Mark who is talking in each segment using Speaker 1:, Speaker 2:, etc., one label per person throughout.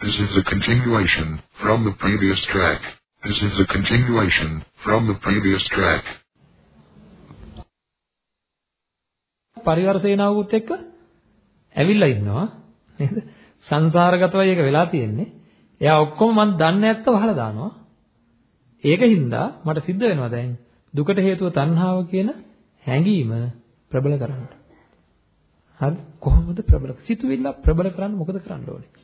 Speaker 1: This is a continuation from the previous track. This is a continuation from the previous track.
Speaker 2: පරිවාර සේනාවකුත් එක්ක ඇවිල්ලා ඉන්නවා නේද? සංසාරගතවයි ඒක වෙලා තියෙන්නේ. එයා ඔක්කොම මන් දන්නේ නැත්ත වහලා දානවා. ඒකින්ද මට සිද්ධ වෙනවා දැන් දුකට හේතුව තණ්හාව කියන හැඟීම ප්‍රබල කරන්න. හරි කොහොමද ප්‍රබල? සිතුවිල්ල ප්‍රබල කරන්න මොකද කරන්න ඕනේ?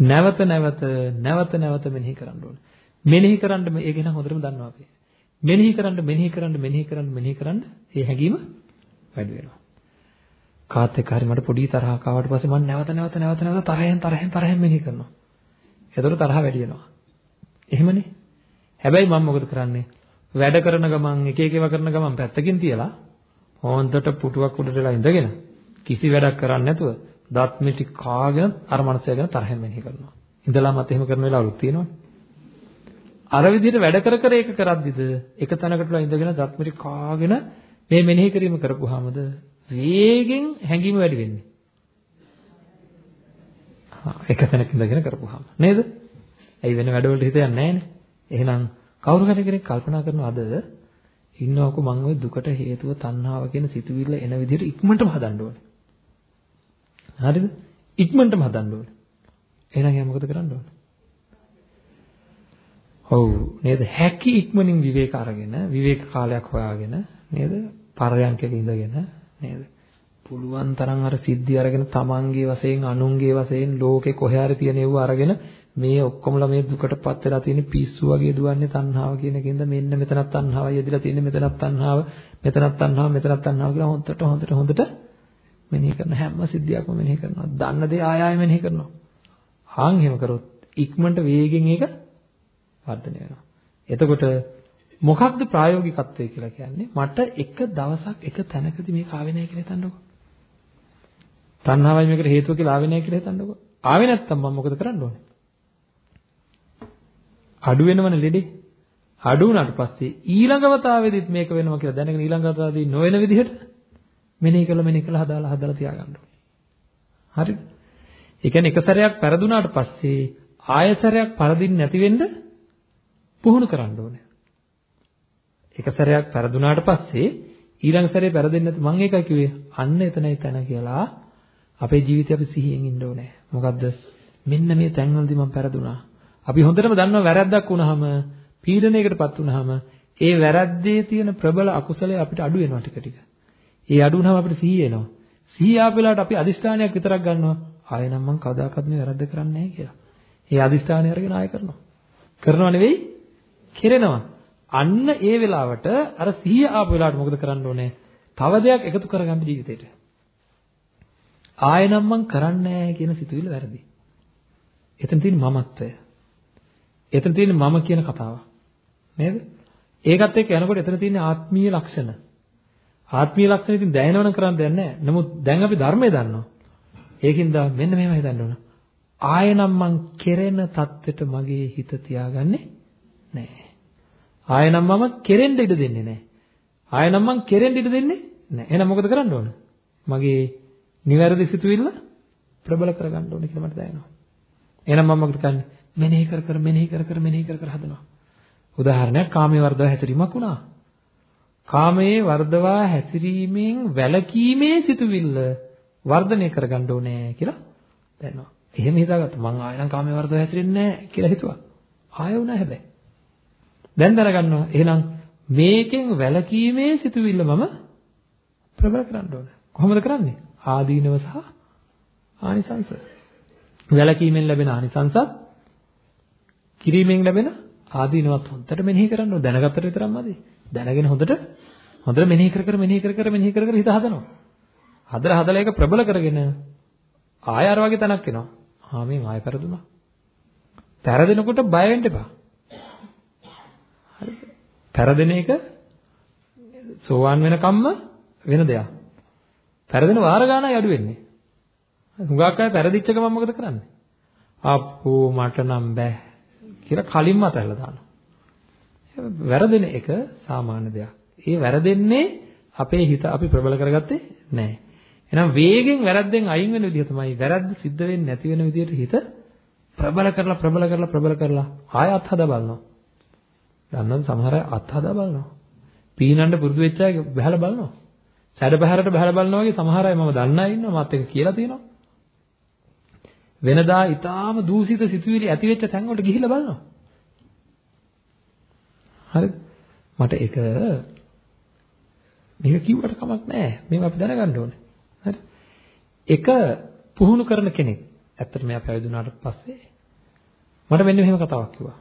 Speaker 2: නැවත නැවත නැවත නැවත මෙනෙහි කරන්න ඕනේ. මෙනෙහි කරන්න ඒක නම් හොඳටම දන්නවා අපි. මෙනෙහි කරන්න මෙනෙහි කරන්න මෙනෙහි කරන්න මෙනෙහි කරන්න ඒ හැඟීම වැඩි වෙනවා. කාත් එක්ක හරි මට පොඩි තරහක් ආවට පස්සේ මම නැවත නැවත නැවත නැවත තරහෙන් තරහෙන් තරහෙන් මෙනෙහි කරනවා. ඒතර තරහ වැඩි වෙනවා. එහෙමනේ. හැබැයි මම මොකද කරන්නේ? වැඩ කරන ගමන් එක එක ඒවා කරන ගමන් පැත්තකින් තියලා හොන්දට පුටුවක් උඩට වෙලා ඉඳගෙන කිසි වැඩක් කරන්නේ නැතුව දත් මිටි කාගෙන අර මනසය ගැන තරහෙන් මෙනෙහි කරනවා. ඉඳලා මත එහෙම කරන වෙලාවලුත් තියෙනවනේ. අර විදිහට වැඩ කර කර ඒක කරද්දිද එක තැනකටලා ඉඳගෙන දත් මිටි කාගෙන මේ මෙනෙහි කිරීම කරපුවාමද වේගෙන් හැංගීම වැඩි වෙන්නේ. හා එක තැනක ඉඳගෙන කරපුවාම නේද? ඇයි වෙන වැඩවලට හිත යන්නේ නැහනේ. එහෙනම් කවුරු හරි කෙනෙක් කල්පනා කරනවද ඉන්නවකෝ මං ওই දුකට හේතුව තණ්හාව කියන සිතුවිල්ල එන විදිහට ඉක්මනටම හදන්න ඕනේ. හරිද? ඉක්මනටම හදන්න ඕනේ. එහෙනම් එයා මොකද කරන්න ඕනේ? ඔව් නේද? හැකි ඉක්මනින් විවේක අරගෙන විවේක කාලයක් හොයාගෙන නේද? පරයන්කක ඉඳගෙන නේද? පුළුවන් තරම් අර සිද්ධි අරගෙන තමන්ගේ වශයෙන් අනුන්ගේ වශයෙන් ලෝකේ කොහේ හරි තියෙන ඒව අරගෙන මේ ඔක්කොමලා මේ දුකටපත් වෙලා තියෙන පිස්සු වගේ දුවන්නේ තණ්හාව කියන එකෙන්ද මෙන්න මෙතනත් තණ්හාවයි යදිලා තියෙන්නේ මෙතනත් තණ්හාව මෙතනත් තණ්හාව මෙතනත් තණ්හාව කියලා හොඳට හොඳට හොඳට මෙනෙහි කරන හැම සිද්ධියක්ම මෙනෙහි කරනවා. දන්න දේ ආය ආය මෙනෙහි කරනවා. ආන් එහෙම කරොත් ඉක්මනට වේගෙන් ඒක වර්ධනය වෙනවා. එතකොට මොකක්ද ප්‍රායෝගිකත්වය කියලා කියන්නේ? මට එක දවසක් එක තැනකදී මේක ආවේ නැහැ කියලා හිතන්නකෝ. තණ්හාවයි මේකට හේතුව කියලා ආවේ නැහැ කියලා හිතන්නකෝ. ආවේ නැත්තම් මම මොකද කරන්න ඕනේ? අඩු වෙනවනේ ලෙඩේ. අඩු වුණාට පස්සේ ඊළඟ වතාවේදීත් මේක වෙනවා කියලා දැනගෙන ඊළඟ වතාවේදී නොවන විදිහට මෙනෙහි කළ මෙනෙහි කළ හදාලා හදලා තියාගන්න ඕනේ. හරිද? ඒ කියන්නේ එක සැරයක් පෙරදුනාට පස්සේ ආය සැරයක් පරදින්න නැති වෙන්න පුහුණු කරන්න ඕනේ. එක සැරයක් පෙරදුනාට පස්සේ ඊළඟ සැරේ පෙරදෙන්නේ නැති මම ඒකයි කිව්වේ අන්න එතනයි තැන කියලා අපේ ජීවිතේ අපි සිහියෙන් ඉන්න ඕනේ. මොකද්ද? මෙන්න මේ තැන්වලදී මම පෙරදුනා. අපි හොඳටම දන්නවා වැරද්දක් වුණාම පීඩනයකටපත් වුණාම ඒ වැරද්දේ තියෙන ප්‍රබල අකුසලයේ අපිට අඩු වෙනවා ටික ටික. ඒ අඩු වුණාම අපිට සිහිය එනවා. සිහිය ආපු වෙලාවට අපි අදිෂ්ඨානයක් විතරක් ගන්නවා. ආයෙ නම් මං කවදාකවත් මේ වැරද්ද කරන්නේ නැහැ කියලා. ඒ අදිෂ්ඨානය අරගෙන ආයෙ කරනවා. කරනව නෙවෙයි කෙරෙනවා. අන්න ඒ වෙලාවට අර සිහිය ආපු වෙලාවට මොකද කරන්න ඕනේ? තව දෙයක් එකතු කරගන්න ජීවිතේට. ආයෙ නම් මං කරන්නේ නැහැ කියන සිතුවිල්ල වැරදි. එතන තියෙන මමත්වය. එතන තියෙන මම කියන කතාව. නේද? ඒකත් එක්ක යනකොට එතන තියෙන ආත්මීය ලක්ෂණ. ආත්මීය ලක්ෂණ ඉතින් දැනෙනවනම් කරන්න දෙයක් නැහැ. නමුත් දැන් අපි ධර්මය දන්නවා. ඒකින්ද මෙන්න මෙහෙම හිතන්න ඕන. ආයෙනම් මං කෙරෙන தත්වෙට මගේ හිත තියාගන්නේ නැහැ. ආයෙනම් මම කෙරෙන්න ඉඩ දෙන්නේ නැහැ. ආයෙනම් මං කෙරෙන්න ඉඩ දෙන්නේ නැහැ. එහෙනම් මොකද කරන්න ඕන? මගේ නිවැරදි සිතුවිල්ල ප්‍රබල කරගන්න ඕනේ කියලා මට දැනෙනවා. එහෙනම් මම මොකද කරන්නේ? මෙනෙහි කර කර මෙනෙහි කර කර මෙනෙහි කර කර හදනවා. උදාහරණයක් කාමයේ වර්ධව හැසිරීමක් වුණා. කාමයේ වර්ධවා හැසිරීමෙන් වැළකීමේ සිතුවිල්ල වර්ධනය කරගන්න ඕනේ කියලා දැනනවා. එහෙම හිතාගත්තා. මං ආයෙ නම් කාමයේ වර්ධව හැසිරෙන්නේ නැහැ කියලා හිතුවා. ආයෙ වුණා හැබැයි. දැන් දැනගන්නවා. එහෙනම් මේකෙන් වැළකීමේ සිතුවිල්ල මම ප්‍රබල කරන්න ඕනේ. කොහොමද කරන්නේ? ආදීනව සහ ආනිසංස. වැළකීමෙන් ලැබෙන ආනිසංසත් කිරීමෙන් ලැබෙන ආදීනවත් හොඳට මෙනෙහි කරන්න ඕන. දැනගත්තට විතරක් මදි. දැනගෙන හොඳට හොඳට මෙනෙහි කර කර මෙනෙහි කර කර මෙනෙහි කර කර හිත හදනවා. හදලා හදලා ඒක ප්‍රබල කරගෙන ආය අර වගේ තැනක් එනවා. ආ මේ ආය පෙරදුනා. පෙරදෙනකොට බය වෙන්න එපා. හරිද? පෙරදෙන එක සෝවාන් වෙනකම්ම වෙන දෙයක්. පෙරදෙන වාර ගානයි අඩු වෙන්නේ. හුඟක් අය පෙරදිච්ච ගමන් මොකද කරන්නේ? අප්පෝ මට නම් බෑ කියලා කලින්ම අතහැරලා දානවා. වැරදෙන එක සාමාන්‍ය දෙයක්. ඒ වැරදෙන්නේ අපේ හිත අපි ප්‍රබල කරගත්තේ නැහැ. එහෙනම් වේගෙන් වැරද්දෙන් අයින් වෙන විදිහ තමයි වැරද්ද සිද්ධ වෙන්නේ නැති වෙන විදිහට හිත ප්‍රබල කරලා ප්‍රබල කරලා ප්‍රබල කරලා ආය අත්හදා බලනවා. දන්නවද සමහර අය අත්හදා බලනවා. පීනන්න පුරුදු වෙච්ච අය බහැලා බලනවා. සැඩ බහැරට බහැලා බලනවා වගේ සමහර අය මම දන්න අය ඉන්නවා මාත් එක කියලා තියෙනවා. වෙනදා ඊටාම දූෂිත සිතුවිලි ඇති වෙච්ච තැන් වලට ගිහිල්ලා බලනවා. හරිද? මට ඒක මේක කිව්වට කමක් නැහැ. මේක අපි දැනගන්න ඕනේ. හරි? එක පුහුණු කරන කෙනෙක් ඇත්තට මෙයා පැවිදුණාට පස්සේ මට මෙන්න මෙහෙම කතාවක් කිව්වා.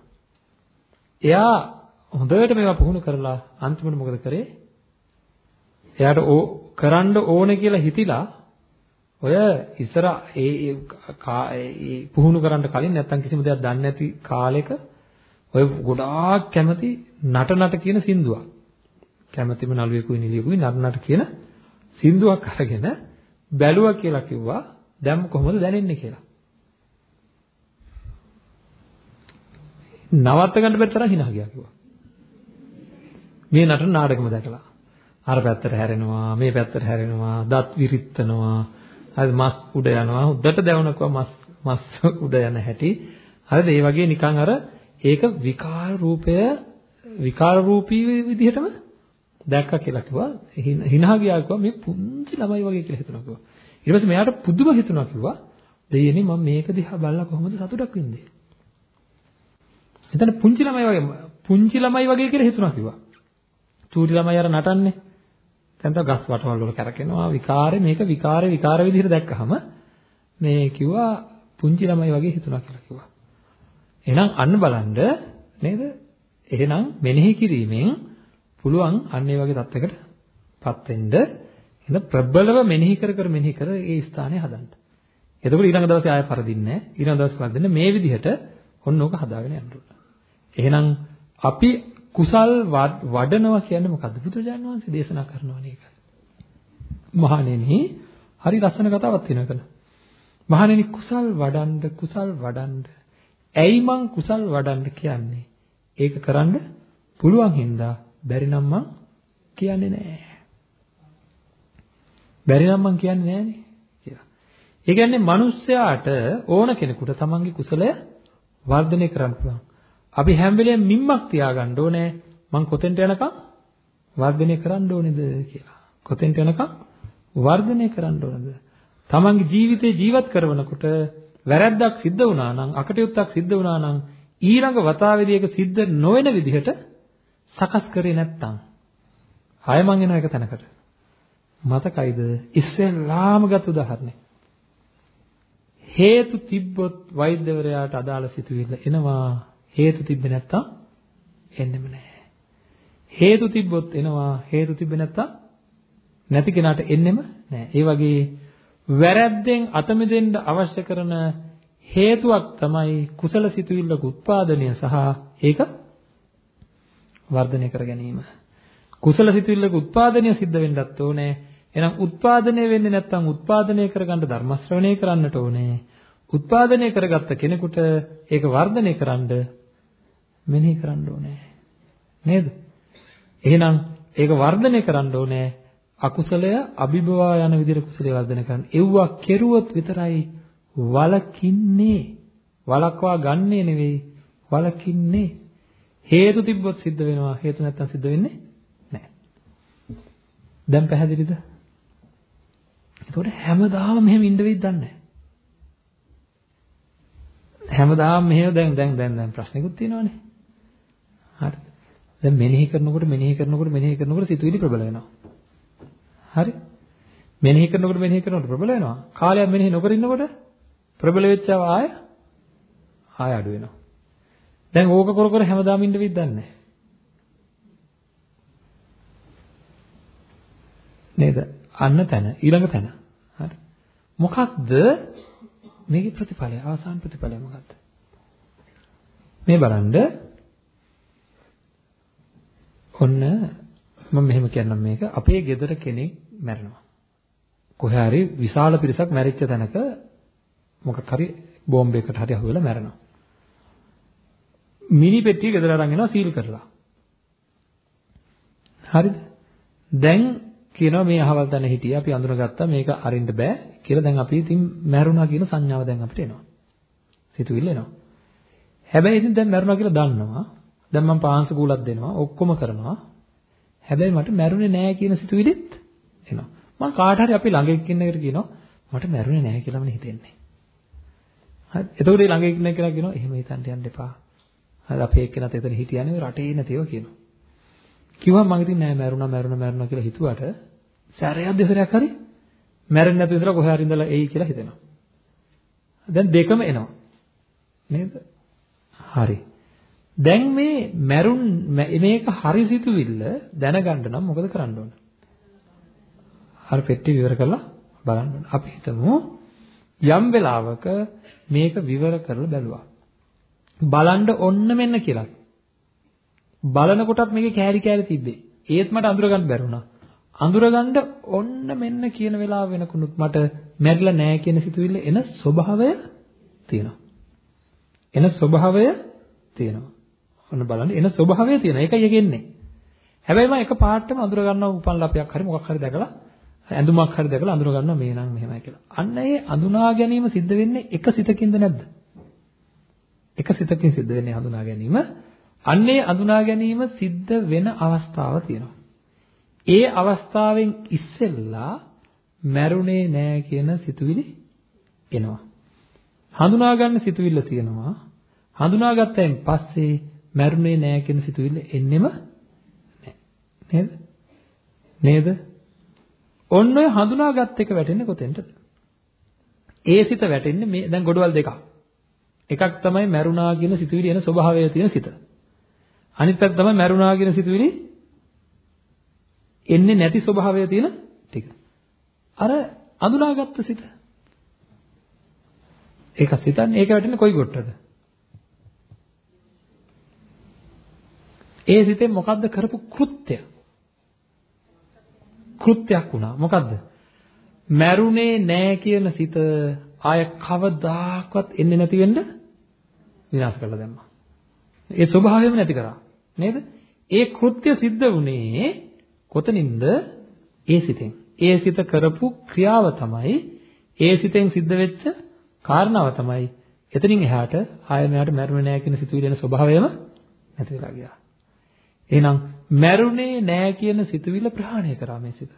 Speaker 2: එයා හොඳට මේවා පුහුණු කරලා අන්තිමට මොකද කරේ? එයාට ඕ කරන්න ඕනේ කියලා හිතිලා ඔය ඉස්සර ඒ ඒ පුහුණු කරන්න කලින් නැත්තම් කිසිම දෙයක් දන්නේ නැති කාලෙක ඔය ගොඩාක් කැමති නට නට කියන සින්දුවක්. කැමතිම නළුවෙකුයි නිලියෙකුයි නට නට කියන සින්දුවක් අරගෙන බැලුවා කියලා කිව්වා. දැන් කොහොමද දැනෙන්නේ කියලා. නවත්ත ගන්න බැරි තරම් hina ගියා කිව්වා. මේ නටන නාටකම දැකලා. අර පැත්තට හැරෙනවා, මේ පැත්තට හැරෙනවා, දත් විරිත්තනවා, හරි මස් උඩ යනවා, උඩට දැවුනකව මස් මස් උඩ යන හැටි. හරිද? ඒ වගේ නිකන් අර ඒක විකාර රූපය විකාර රූපී විදිහටම දැක්කා කියලා කිව්වා. hina ගියා කිව්වා මේ පුංචි ළමයි වගේ කියලා හිතුණා කිව්වා. ඊට පස්සේ මෙයාට පුදුම හිතුණා කිව්වා. දෙයියනේ මම මේක දිහා බලලා කොහොමද සතුටක් වෙන්නේ? එතන පුංචි ළමයි වගේ පුංචි ළමයි වගේ කියලා හිතුණා කිව්වා. චූටි ළමයි අර නටන්නේ. දැන් තව ගස් වටවල් වල කරකිනවා විකාරේ මේක විකාරේ විකාර විදිහට දැක්කහම මේ කිව්වා පුංචි ළමයි වගේ හිතුණා කියලා කිව්වා. එහෙනම් අන්න බලන්න නේද? එහෙනම් මෙනෙහි කිරීමෙන් පුළුවන් අන්න ඒ වගේ තත්යකටපත් වෙන්න එහෙනම් ප්‍රබලව මෙනෙහි කර කර මෙනෙහි කර ඒ ස්ථානය හදන්න. එතකොට ඊළඟ දවසේ ආයෙ පරදින්නේ නැහැ. ඊළඟ දවසේ පරදින්නේ මේ විදිහට ඔන්න ඕක හදාගෙන යන්න ඕන. එහෙනම් අපි කුසල් වඩනවා කියන්නේ මොකද්ද? බුදුරජාණන් වහන්සේ දේශනා කරනවානේ ඒක. මහණෙනි, හරි ලස්සන කතාවක් තියෙනවා එතන. මහණෙනි කුසල් වඩන්ඩ කුසල් වඩන්ඩ. ඇයි මං කුසල් වඩන්ඩ කියන්නේ? ඒක කරන්න පුළුවන් හින්දා බැරි නම් මං කියන්නේ නැහැ. බැරි නම් මං කියන්නේ නැහනේ කියලා. ඒ කියන්නේ මිනිස්සයාට ඕන කෙනෙකුට තමන්ගේ කුසලය වර්ධනය කරන්න පුළුවන්. අපි හැම වෙලේම මිම්මක් තියාගන්න ඕනේ මං කොතෙන්ට යනකම් වර්ධනය කරන්න ඕනේද කියලා. කොතෙන්ට යනකම් වර්ධනය කරන්න ඕනද? තමන්ගේ ජීවිතේ ජීවත් කරනකොට වැරැද්දක් සිද්ධ වුණා නම් අකටයුත්තක් සිද්ධ වුණා නම් ඊළඟ වතාවේදී ඒක සිද්ධ නොවන විදිහට සකස් කරේ නැත්තම්. ආය මං එන එක තැනකට. මතකයිද? ඉස්සෙල්ලාම ගත් උදාහරණය හේතු තිබ්බොත් වෛද්‍යවරයාට අදාළ සිතුවිල්ල එනවා. හේතු තිබ්බේ නැත්තම් එන්නෙම නැහැ හේතු තිබ්බොත් එනවා. හේතු තිබ්බේ නැත්තම් නැති කෙනාට එන්නෙම නැහැ ඒ වගේ වැරැද්දෙන් අත මිදෙන්න අවශ්‍ය කරන හේතුවක් තමයි කුසල සිතුවිල්ලක උත්පාදනය සහ ඒක වර්ධනය කර ගැනීම. කුසල සිතුවිල්ලක උත්පාදනය සිද්ධ වෙන්නත් ඕනේ. එහෙනම් උත්පාදනය වෙන්නේ නැත්නම් උත්පාදනය කරගන්න ධර්ම ශ්‍රවණය කරන්නට ඕනේ. උත්පාදනය කරගත්ත කෙනෙකුට ඒක වර්ධනය කරන්න මෙනෙහි කරන්න ඕනේ. නේද? එහෙනම් ඒක වර්ධනය කරන්න ඕනේ. අකුසලය අභිභවා යන විදිහට කුසලයේ වර්ධනය කරන්න. එව්වා කෙරුවොත් විතරයි වලකින්නේ. වලක්වා ගන්නේ නෙවෙයි වලකින්නේ. හේතු තිබ්බොත් සිද්ධ වෙනවා හේතු නැත්තම් සිද්ධ වෙන්නේ නැහැ. දැන් පැහැදිලිද? එතකොට හැමදාම මෙහෙම ඉන්න වෙයිද දන්නේ නැහැ. හැමදාම මෙහෙම දැන් දැන් දැන් දැන් ප්‍රශ්නිකුත් තියෙනවානේ. හරි. දැන් මෙනෙහි කරනකොට මෙනෙහි කරනකොට මෙනෙහි කරනකොට සිතුවිලි ප්‍රබල වෙනවා. හරි. මෙනෙහි කරනකොට මෙනෙහි කරනකොට ප්‍රබල වෙනවා. කාලයක් මෙනෙහි නොකර ඉන්නකොට ප්‍රබල වෙච්චව ආය ආය අඩු වෙනවා. දැන් ඕක කර කර හැමදාම ඉන්න වෙයිද දන්නේ නේද? අන්න තැන ඊළඟ තැන. හරි. මොකක්ද මේකේ ප්‍රතිඵලය? අවසාන ප්‍රතිඵලය මොකක්ද? මේ බලන්න ඔන්න මම මෙහෙම කියන්නම් මේක අපේ ගෙදර කෙනෙක් මැරෙනවා. කොහේ හරි විශාල පිරිසක් මැරිච්ච තැනක මොකක් හරි බෝම්බයකට හරි අහුවෙලා මැරෙනවා. මිනි පෙට්ටිය ගෙදර අරන් එනවා සීල් කරලා. හරිද? දැන් කියනවා මේ අහවල් තැන හිටියා අපි අඳුනගත්තා මේක අරින්න බෑ කියලා දැන් අපි ඉතින් මැරුණා කියන සංඥාව දැන් අපිට එනවා. සිතුවිල්ල එනවා. හැබැයි ඉතින් දැන් මැරුණා කියලා දන්නවා. දැන් මම පාංශ කූලක් දෙනවා ඔක්කොම කරනවා. හැබැයි මට මැරුණේ නෑ කියන සිතුවිලිත් එනවා. මම කාට හරි අපි ළඟ එක්කින්න එකට කියනවා මට මැරුණේ නෑ කියලාමනේ හිතෙන්නේ. හරි. එතකොට ළඟ එක්කින්න කෙනා කියනවා එහෙම හිතන්න යන්න එපා. හරි අපේ එක්කෙනත් එතන හිටියනේ රටේ නැතිව කියනවා. කිව්වා මම ඉතින් නෑ මැරුණා මැරුණා මැරුණා කියලා හිතුවට සැරයක් දෙසරයක් හරි මැරෙන්නේ නැතුව ඉඳලා කොහේ හරි ඉඳලා එයි කියලා හිතෙනවා. දැන් දෙකම එනවා. නේද? හරි. දැන් මේ මැරුන් මේක හරි සිතුවිල්ල දැනගන්න නම් මොකද කරන්න ඕන? හරි පෙට්ටි විවර කරලා බලන්න ඕන. අපි හිතමු යම් වෙලාවක මේක විවර කරලා බැලුවා. බලන්න ඔන්න මෙන්න කියලා. බලන කොටත් මේකේ කෑලි කෑලි තිබ්බේ. ඒත් මට අඳුරගන්න බැරුණා. අඳුරගන්න ඔන්න මෙන්න කියන වෙලාව වෙනකුණුත් මට මැරිලා නැහැ කියන සිතුවිල්ල එන ස්වභාවය තියෙනවා. එන ස්වභාවය තියෙනවා. ඔන්න බලන්න එන ස්වභාවය තියෙනවා. ඒකයි යගෙන්නේ. හැබැයි මම එක පාටම අඳුර ගන්නවා උපන් ලපයක් හරි මොකක් හරි දැකලා ඇඳුමක් හරි දැකලා අඳුර ගන්නවා මේ නම් මෙහෙමයි කියලා. අන්න ඒ අඳුනා ගැනීම සිද්ධ වෙන්නේ එක සිතකින්ද නැද්ද? එක සිතකින් සිද්ධ වෙන්නේ හඳුනා ගැනීම. අන්නේ අඳුනා ගැනීම සිද්ධ වෙන අවස්ථාව තියෙනවා. ඒ අවස්ථාවෙන් ඉස්සෙල්ලා මැරුණේ නෑ කියන සිතුවිලි එනවා. හඳුනා ගන්න සිතුවිල්ල තියෙනවා. හඳුනාගත්තයින් පස්සේ මැරුණේ නෑ කියන සිතුවිල්ල එන්නෙම නෑ. නේද? නේද? ඔන්න ඔය හඳුනාගත් එක වැටෙන්නේ කොතෙන්ද? ඒ සිත වැටෙන්නේ මේ දැන් ගොඩවල් දෙකක්. එකක් තමයි මැරුණා කියන සිතුවිලි එන ස්වභාවය තියෙන සිත. අනිත් පැත්ත තමයි මැරුණා කියන සිතුවිලි එන්නේ නැති ස්වභාවය තියෙන ටික. අර අඳුනාගත්ත සිත. ඒක සිතන්නේ ඒක වැටෙන්නේ කොයි කොටද? ඒ සිතෙන් මොකද්ද කරපු කෘත්‍ය? කෘත්‍යයක් වුණා. මොකද්ද? මැරුණේ නෑ කියන සිත ආය කවදාකවත් එන්නේ නැති වෙන්න විනාශ කරලා දැම්මා. ඒ ස්වභාවයම නැති කරා. නේද? ඒ කෘත්‍ය සිද්ධ වුණේ කොතනින්ද? ඒ සිතෙන්. ඒ සිත කරපු ක්‍රියාව තමයි ඒ සිතෙන් සිද්ධ වෙච්ච කාරණාව තමයි එතනින් එහාට ආය මෙයාට මැරුණේ නැහැ කියන සිතුවිලි එන ස්වභාවයම නැති වෙලා ගියා. එහෙනම් මැරුණේ නැහැ කියන සිතුවිල්ල ප්‍රහාණය කරා මේ සිත.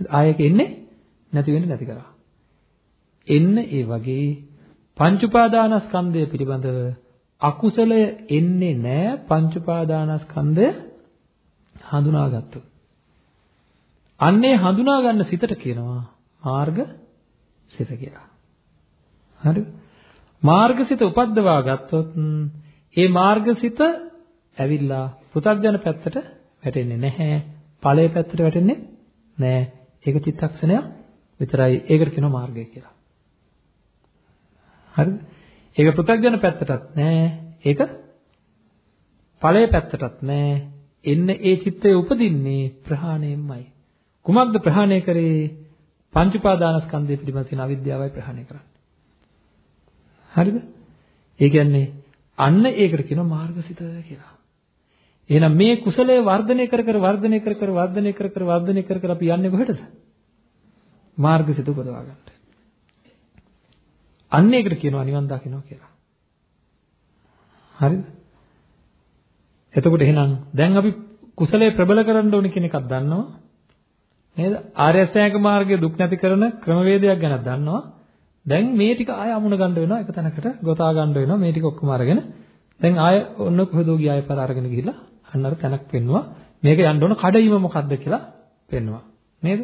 Speaker 2: ආයක එන්නේ නැති වෙන්නේ නැති කරා. එන්න ඒ වගේ පංච උපාදානස්කන්ධය පිළිබඳව අකුසලය එන්නේ නැහැ පංච උපාදානස්කන්ධය හඳුනාගත්තොත්. අන්නේ හඳුනා ගන්න සිතට කියනවා මාර්ග සිත කියලා. හරිද? මාර්ගසිත උපද්දවා ගත්තොත් ඒ මාර්ගසිත ඇවිල්ලා පෘථග්ජන පැත්තට වැටෙන්නේ නැහැ. ඵලයේ පැත්තට වැටෙන්නේ නැහැ. ඒක චිත්තක්ෂණයක් විතරයි. ඒකට කියනවා මාර්ගය කියලා. හරිද? ඒක පෘථග්ජන පැත්තටත් නැහැ. ඒක ඵලයේ පැත්තටත් නැහැ. එන්න ඒ චිත්තය උපදින්නේ ප්‍රහාණයෙන්මයි. කුමක්ද ප්‍රහාණය කරේ? පංච උපාදානස්කන්ධය පිළිබඳ තියෙන අවිද්‍යාවයි ප්‍රහාණය කරන්නේ. හරිද? ඒ කියන්නේ අන්න ඒකට කියනවා මාර්ගසිත කියලා. එහෙනම් මේ කුසලයේ වර්ධනය කර කර වර්ධනය කර කර වර්ධනය කර කර වර්ධනය කර කර අපි යන්නේ කොහෙටද? මාර්ගසිත උපදවා ගන්නට. අන්න ඒකට කියනවා නිවන් දකින්නවා කියලා. හරිද? එතකොට එහෙනම් දැන් අපි කුසලයේ ප්‍රබල කරන්න ඕන කියන එකක් දන්නවා. නේද? ආර්ය අෂ්ටාංග මාර්ගයේ දුක් නැති කරන ක්‍රමවේදයක් ගැන දන්නවා. දැන් මේ ටික ආය අමුණ ගන්න වෙනවා එක තැනකට ගොතා ගන්න වෙනවා මේ ටික ඔක්කොම අරගෙන දැන් ආය ඔන්න කොහෙදෝ ගිය ආය පාර අරගෙන ගිහිල්ලා අන්න අර තැනක් පෙන්නවා මේක යන්න ඕන කඩයිම මොකද්ද කියලා පෙන්නවා නේද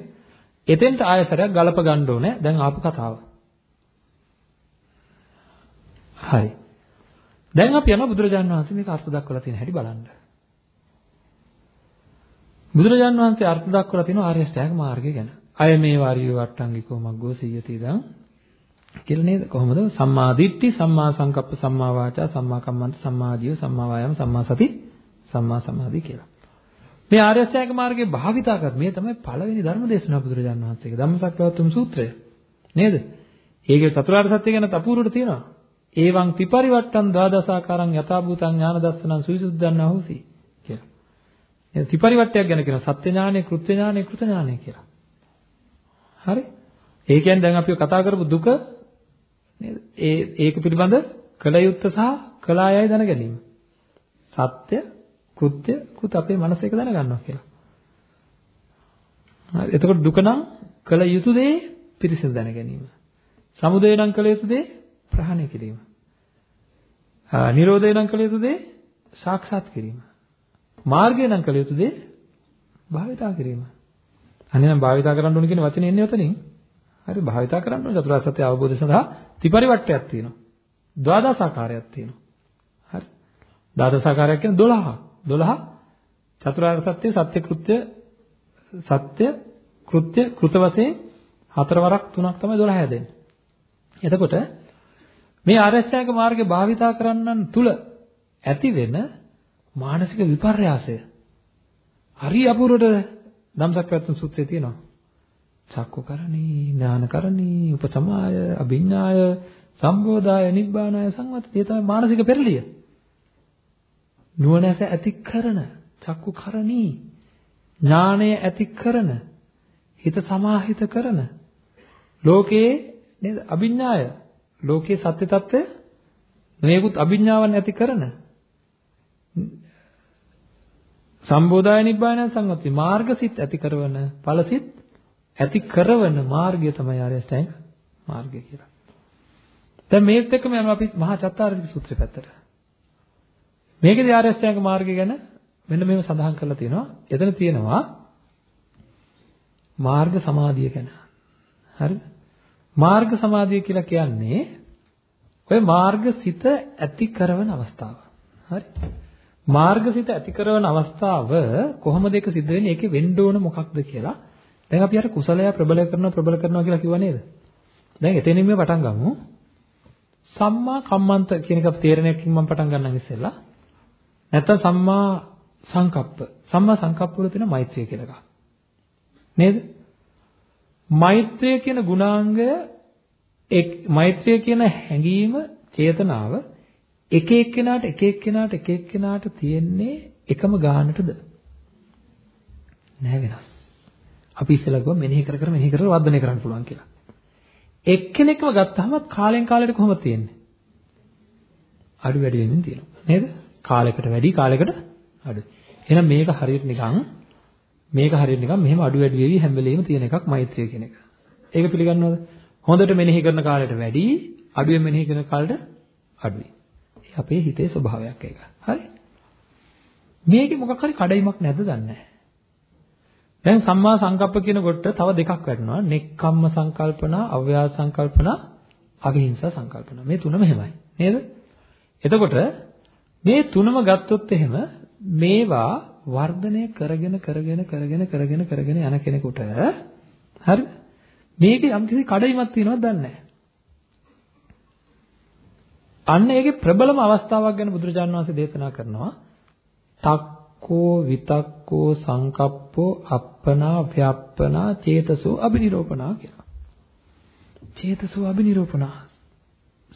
Speaker 2: එතෙන්ට ආය සැරයක් ගලප ගන්න ඕනේ දැන් ආපු කතාව හරි දැන් අපි යනවා බුදුරජාණන් වහන්සේ මේක අර්ථ දක්වලා තියෙන හැටි බලන්න බුදුරජාණන් වහන්සේ අර්ථ දක්වලා තියෙන ආර්ය ශ්‍රැංග මාර්ගය ගැන අය මේ වාරිය වට්ටංගිකෝ මග්ගෝ සියති දං කියලා නේද? කොහොමද? සම්මා දිට්ඨි, සම්මා සංකප්ප, සම්මා වාචා, සම්මා කම්මන්ත, සම්මා ජීව, සම්මා වායාම, සම්මා සති, සම්මා සමාධි කියලා. මේ ආර්ය අෂ්ටාංග මාර්ගයේ භාවිතා කර මේ තමයි පළවෙනි ධර්ම දේශනාව බුදුරජාණන් වහන්සේගේ ධම්මසක්කවතුම් සූත්‍රය. නේද? ඒකේ චතුරාර්ය සත්‍ය ගැන අපූර්වට තියෙනවා. ඒවං පිපරිවට්ටං ද්වාදසාකාරං යථාභූතං ඥාන දස්සනං සුවිසුද්ධං අහෝසි කියලා. එහෙනම් ත්‍රිපරිවට්ටයක් ගැන කියනවා සත්‍ය ඥානෙ, කෘත්‍ය ඥානෙ, කෘත ඥානෙ කියලා. හරි? ඒ කියන්නේ දැන් අපි කතා කරපු දුක නේද? ඒ ඒක පිළිබඳ කල යුත්තේ සහ කලායයි දැන ගැනීම. සත්‍ය, කෘත්‍ය, කෘත අපේ මනස එක දැනගන්නවා කියලා. හරි. එතකොට දුක නම් කල යුතු දේ පිරිසිදු දැන ගැනීම. සමුදය නම් කල යුතු දේ ප්‍රහාණය කිරීම. නිරෝධය නම් කළ යුතු දේ සාක්ෂාත් කිරීම. මාර්ගය නම් කළ යුතු දේ භාවිතා කිරීම. අනේ නම් භාවිතා කරන්න ඕන කියන වචනේ එන්නේ ඔතනින්. හරි භාවිතා කරන්න ඕන චතුරාර්ය සත්‍ය අවබෝධය සඳහා ත්‍රිපරිවට්ටයක් තියෙනවා. ද්වාදසාකාරයක් තියෙනවා. හරි. ද්වාදසාකාරයක් කියන්නේ 12ක්. 12 චතුරාර්ය සත්‍ය සත්‍ය කෘත්‍ය සත්‍ය කෘත්‍ය කෘත වශයෙන් හතරවරක් තුනක් තමයි 12 හැදෙන්නේ. එතකොට මේ ආරෂ්ඨායක මාර්ගය භාවිතා කරන්නන් තුල ඇති වෙන මානසික විපර්යාසය හරි අපූර්වට ධම්සක් පැත්තන් සූත්‍රයේ තියෙනවා. චක්කුකරණී, ඥානකරණී, උපසමාය, අභිඥාය, සම්බෝධාය, නිබ්බානාය සංවත්තේ තමයි මානසික පෙරලිය. නුවණැස ඇති කරන චක්කුකරණී ඥානය ඇති කරන හිත සමාහිත කරන ලෝකයේ නේද අභිඥාය ලෝකයේ සත්‍ය తত্ত্বය නොයෙකුත් අභිඥාවන් ඇති කරන සම්බෝධාය නිබ්බාන සංගති මාර්ගසිත ඇති කරන ඵලසිත ඇති කරන මාර්ගය තමයි ආර්ය අෂ්ටාංග මාර්ගය කියලා. දැන් මේත් එක්කම යනවා අපි මහා චත්තාරික සූත්‍රය පැත්තට. මේකේදී ආර්ය අෂ්ටාංග මාර්ගය ගැන මෙන්න මෙහෙම සඳහන් කරලා තියෙනවා. එතන තියෙනවා මාර්ග සමාධිය ගැන. හරිද? මාර්ග සමාධිය කියලා කියන්නේ ඔය මාර්ගසිත ඇති කරන අවස්ථාව. හරි? මාර්ගසිත ඇති කරන අවස්ථාව කොහොමද ඒක සිද්ධ වෙන්නේ? ඒකේ වෙන්න ඕන මොකක්ද කියලා. දැන් අපි අර කුසලය ප්‍රබල කරනවා ප්‍රබල කරනවා කියලා කිව්වා නේද? දැන් එතනින් මේ පටන් ගමු. සම්මා කම්මන්ත කියන එක තේරණයකින් මම පටන් ගන්නම් ඉස්සෙල්ලා. නැත්නම් සම්මා සංකප්ප. සම්මා සංකප්ප වල තියෙන මෛත්‍රිය කියලා එකක්. නේද? මෛත්‍රිය කියන ගුණාංගය මෛත්‍රිය කියන හැඟීම චේතනාව එක එක්කෙනාට එක එක්කෙනාට එක එක්කෙනාට තියෙන්නේ එකම ගානටද නැහැ වෙනස්. අපි ඉස්සෙල්ලා ගොම මෙනෙහි කර කර මෙනෙහි කර වර්ධනය කරන්න පුළුවන් කියලා. එක්කෙනෙක්ව ගත්තාම කාලෙන් කාලෙට කොහොමද තියෙන්නේ? අඩු වැඩි වෙමින් තියෙනවා. නේද? කාලයකට වැඩි කාලයකට අඩු. එහෙනම් මේක හරියට නිකන් මේක හරියට නිකන් මෙහෙම අඩු වැඩි වෙවි හැම වෙලෙම තියෙන එකක් මෛත්‍රිය කියන එක. ඒක පිළිගන්නවද? හොඳට මෙනෙහි කරන කාලයට වැඩි අඩුවෙන් මෙනෙහි කරන කාලයට අඩුයි. ඒ අපේ හිතේ ස්වභාවයක් ඒක. හරි? මේකේ මොකක් හරි කඩයිමක් නැද්ද දන්නේ දැන් සම්මා සංකප්ප කියන කොට තව දෙකක් වැටෙනවා. නෙක්ඛම්ම සංකල්පනා, අව්‍යාස සංකල්පනා, අවිහිංසා සංකල්පනා. මේ තුනම එහෙමයි. නේද? එතකොට මේ තුනම ගත්තොත් එහෙම මේවා වර්ධනය කරගෙන කරගෙන කරගෙන කරගෙන කරගෙන යන කෙනෙකුට හරි මේකේ යම්කිසි කඩයිමක් තියෙනවද දන්නේ නැහැ. අන්න ඒකේ ප්‍රබලම අවස්ථාවක් ගැන බුදුරජාණන් වහන්සේ දේශනා කරනවා. තක්කෝ විතක්කෝ සංකප්පෝ අප්පනා ව්‍යප්පනා චේතසෝ අබිනිරෝපණා කියලා. චේතසෝ අබිනිරෝපණා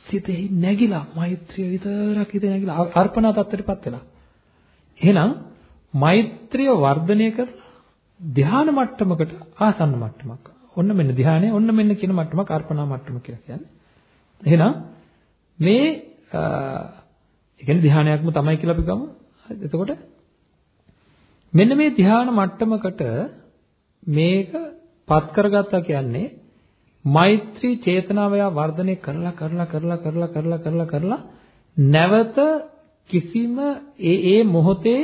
Speaker 2: සිතෙහි නැగిලා මෛත්‍රිය විතරක් හිතේ නැగిලා අර්පණා තත්ත්වයටපත් වෙලා. එහෙනම් මෛත්‍රිය වර්ධනය කරලා ධ්‍යාන මට්ටමකට ආසන්න මට්ටමක්. ඔන්න මෙන්න ධ්‍යානය, ඔන්න මෙන්න කියන මට්ටමක් අර්පණා මට්ටම කියලා කියන්නේ. එහෙනම් මේ ඒ කියන්නේ ධ්‍යානයක්ම තමයි කියලා අපි ගමු. එතකොට මෙන්න මේ ධ්‍යාන මට්ටමකට මේක පත් කරගත්තා කියන්නේ මෛත්‍රී චේතනාව වර්ධනය කරලා කරලා කරලා කරලා කරලා කරලා කරලා නැවත කිසිම ඒ ඒ මොහොතේ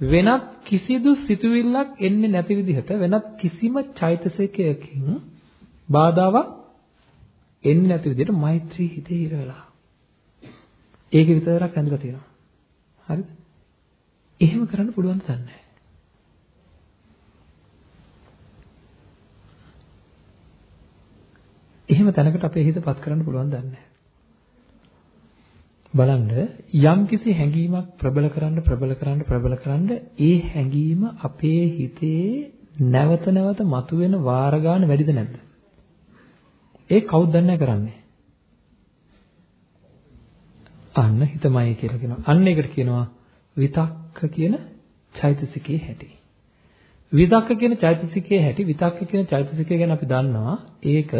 Speaker 2: වෙනත් කිසිදු සිතුවිල්ලක් එන්නේ නැති විදිහට වෙනත් කිසිම චෛතසිකයකින් බාධාවක් එන්නේ නැති විදිහට මෛත්‍රී හිතේ ඉර වෙලා. ඒක විතරක් ඇඳලා තියෙනවා. හරිද? එහෙම කරන්න පුළුවන් දන්නේ එහෙම තැනකට අපේ හිතපත් කරන්න පුළුවන් දන්නේ බලන්න යම්කිසි හැඟීමක් ප්‍රබල කරන්න ප්‍රබල කරන්න ප්‍රබල කරන්න ඒ හැඟීම අපේ හිතේ නැවත නැවත මතුවෙන වාර ගන්න වැඩිද නැද්ද? ඒ කවුද දන්නේ කරන්නේ? අන්න හිතමයි කියලා කියනවා. අන්න ඒකට කියනවා විතක්ක කියන චෛතසිකයේ හැටි. විතක්ක කියන චෛතසිකයේ හැටි විතක්ක කියන චෛතසිකය ගැන අපි දන්නවා ඒක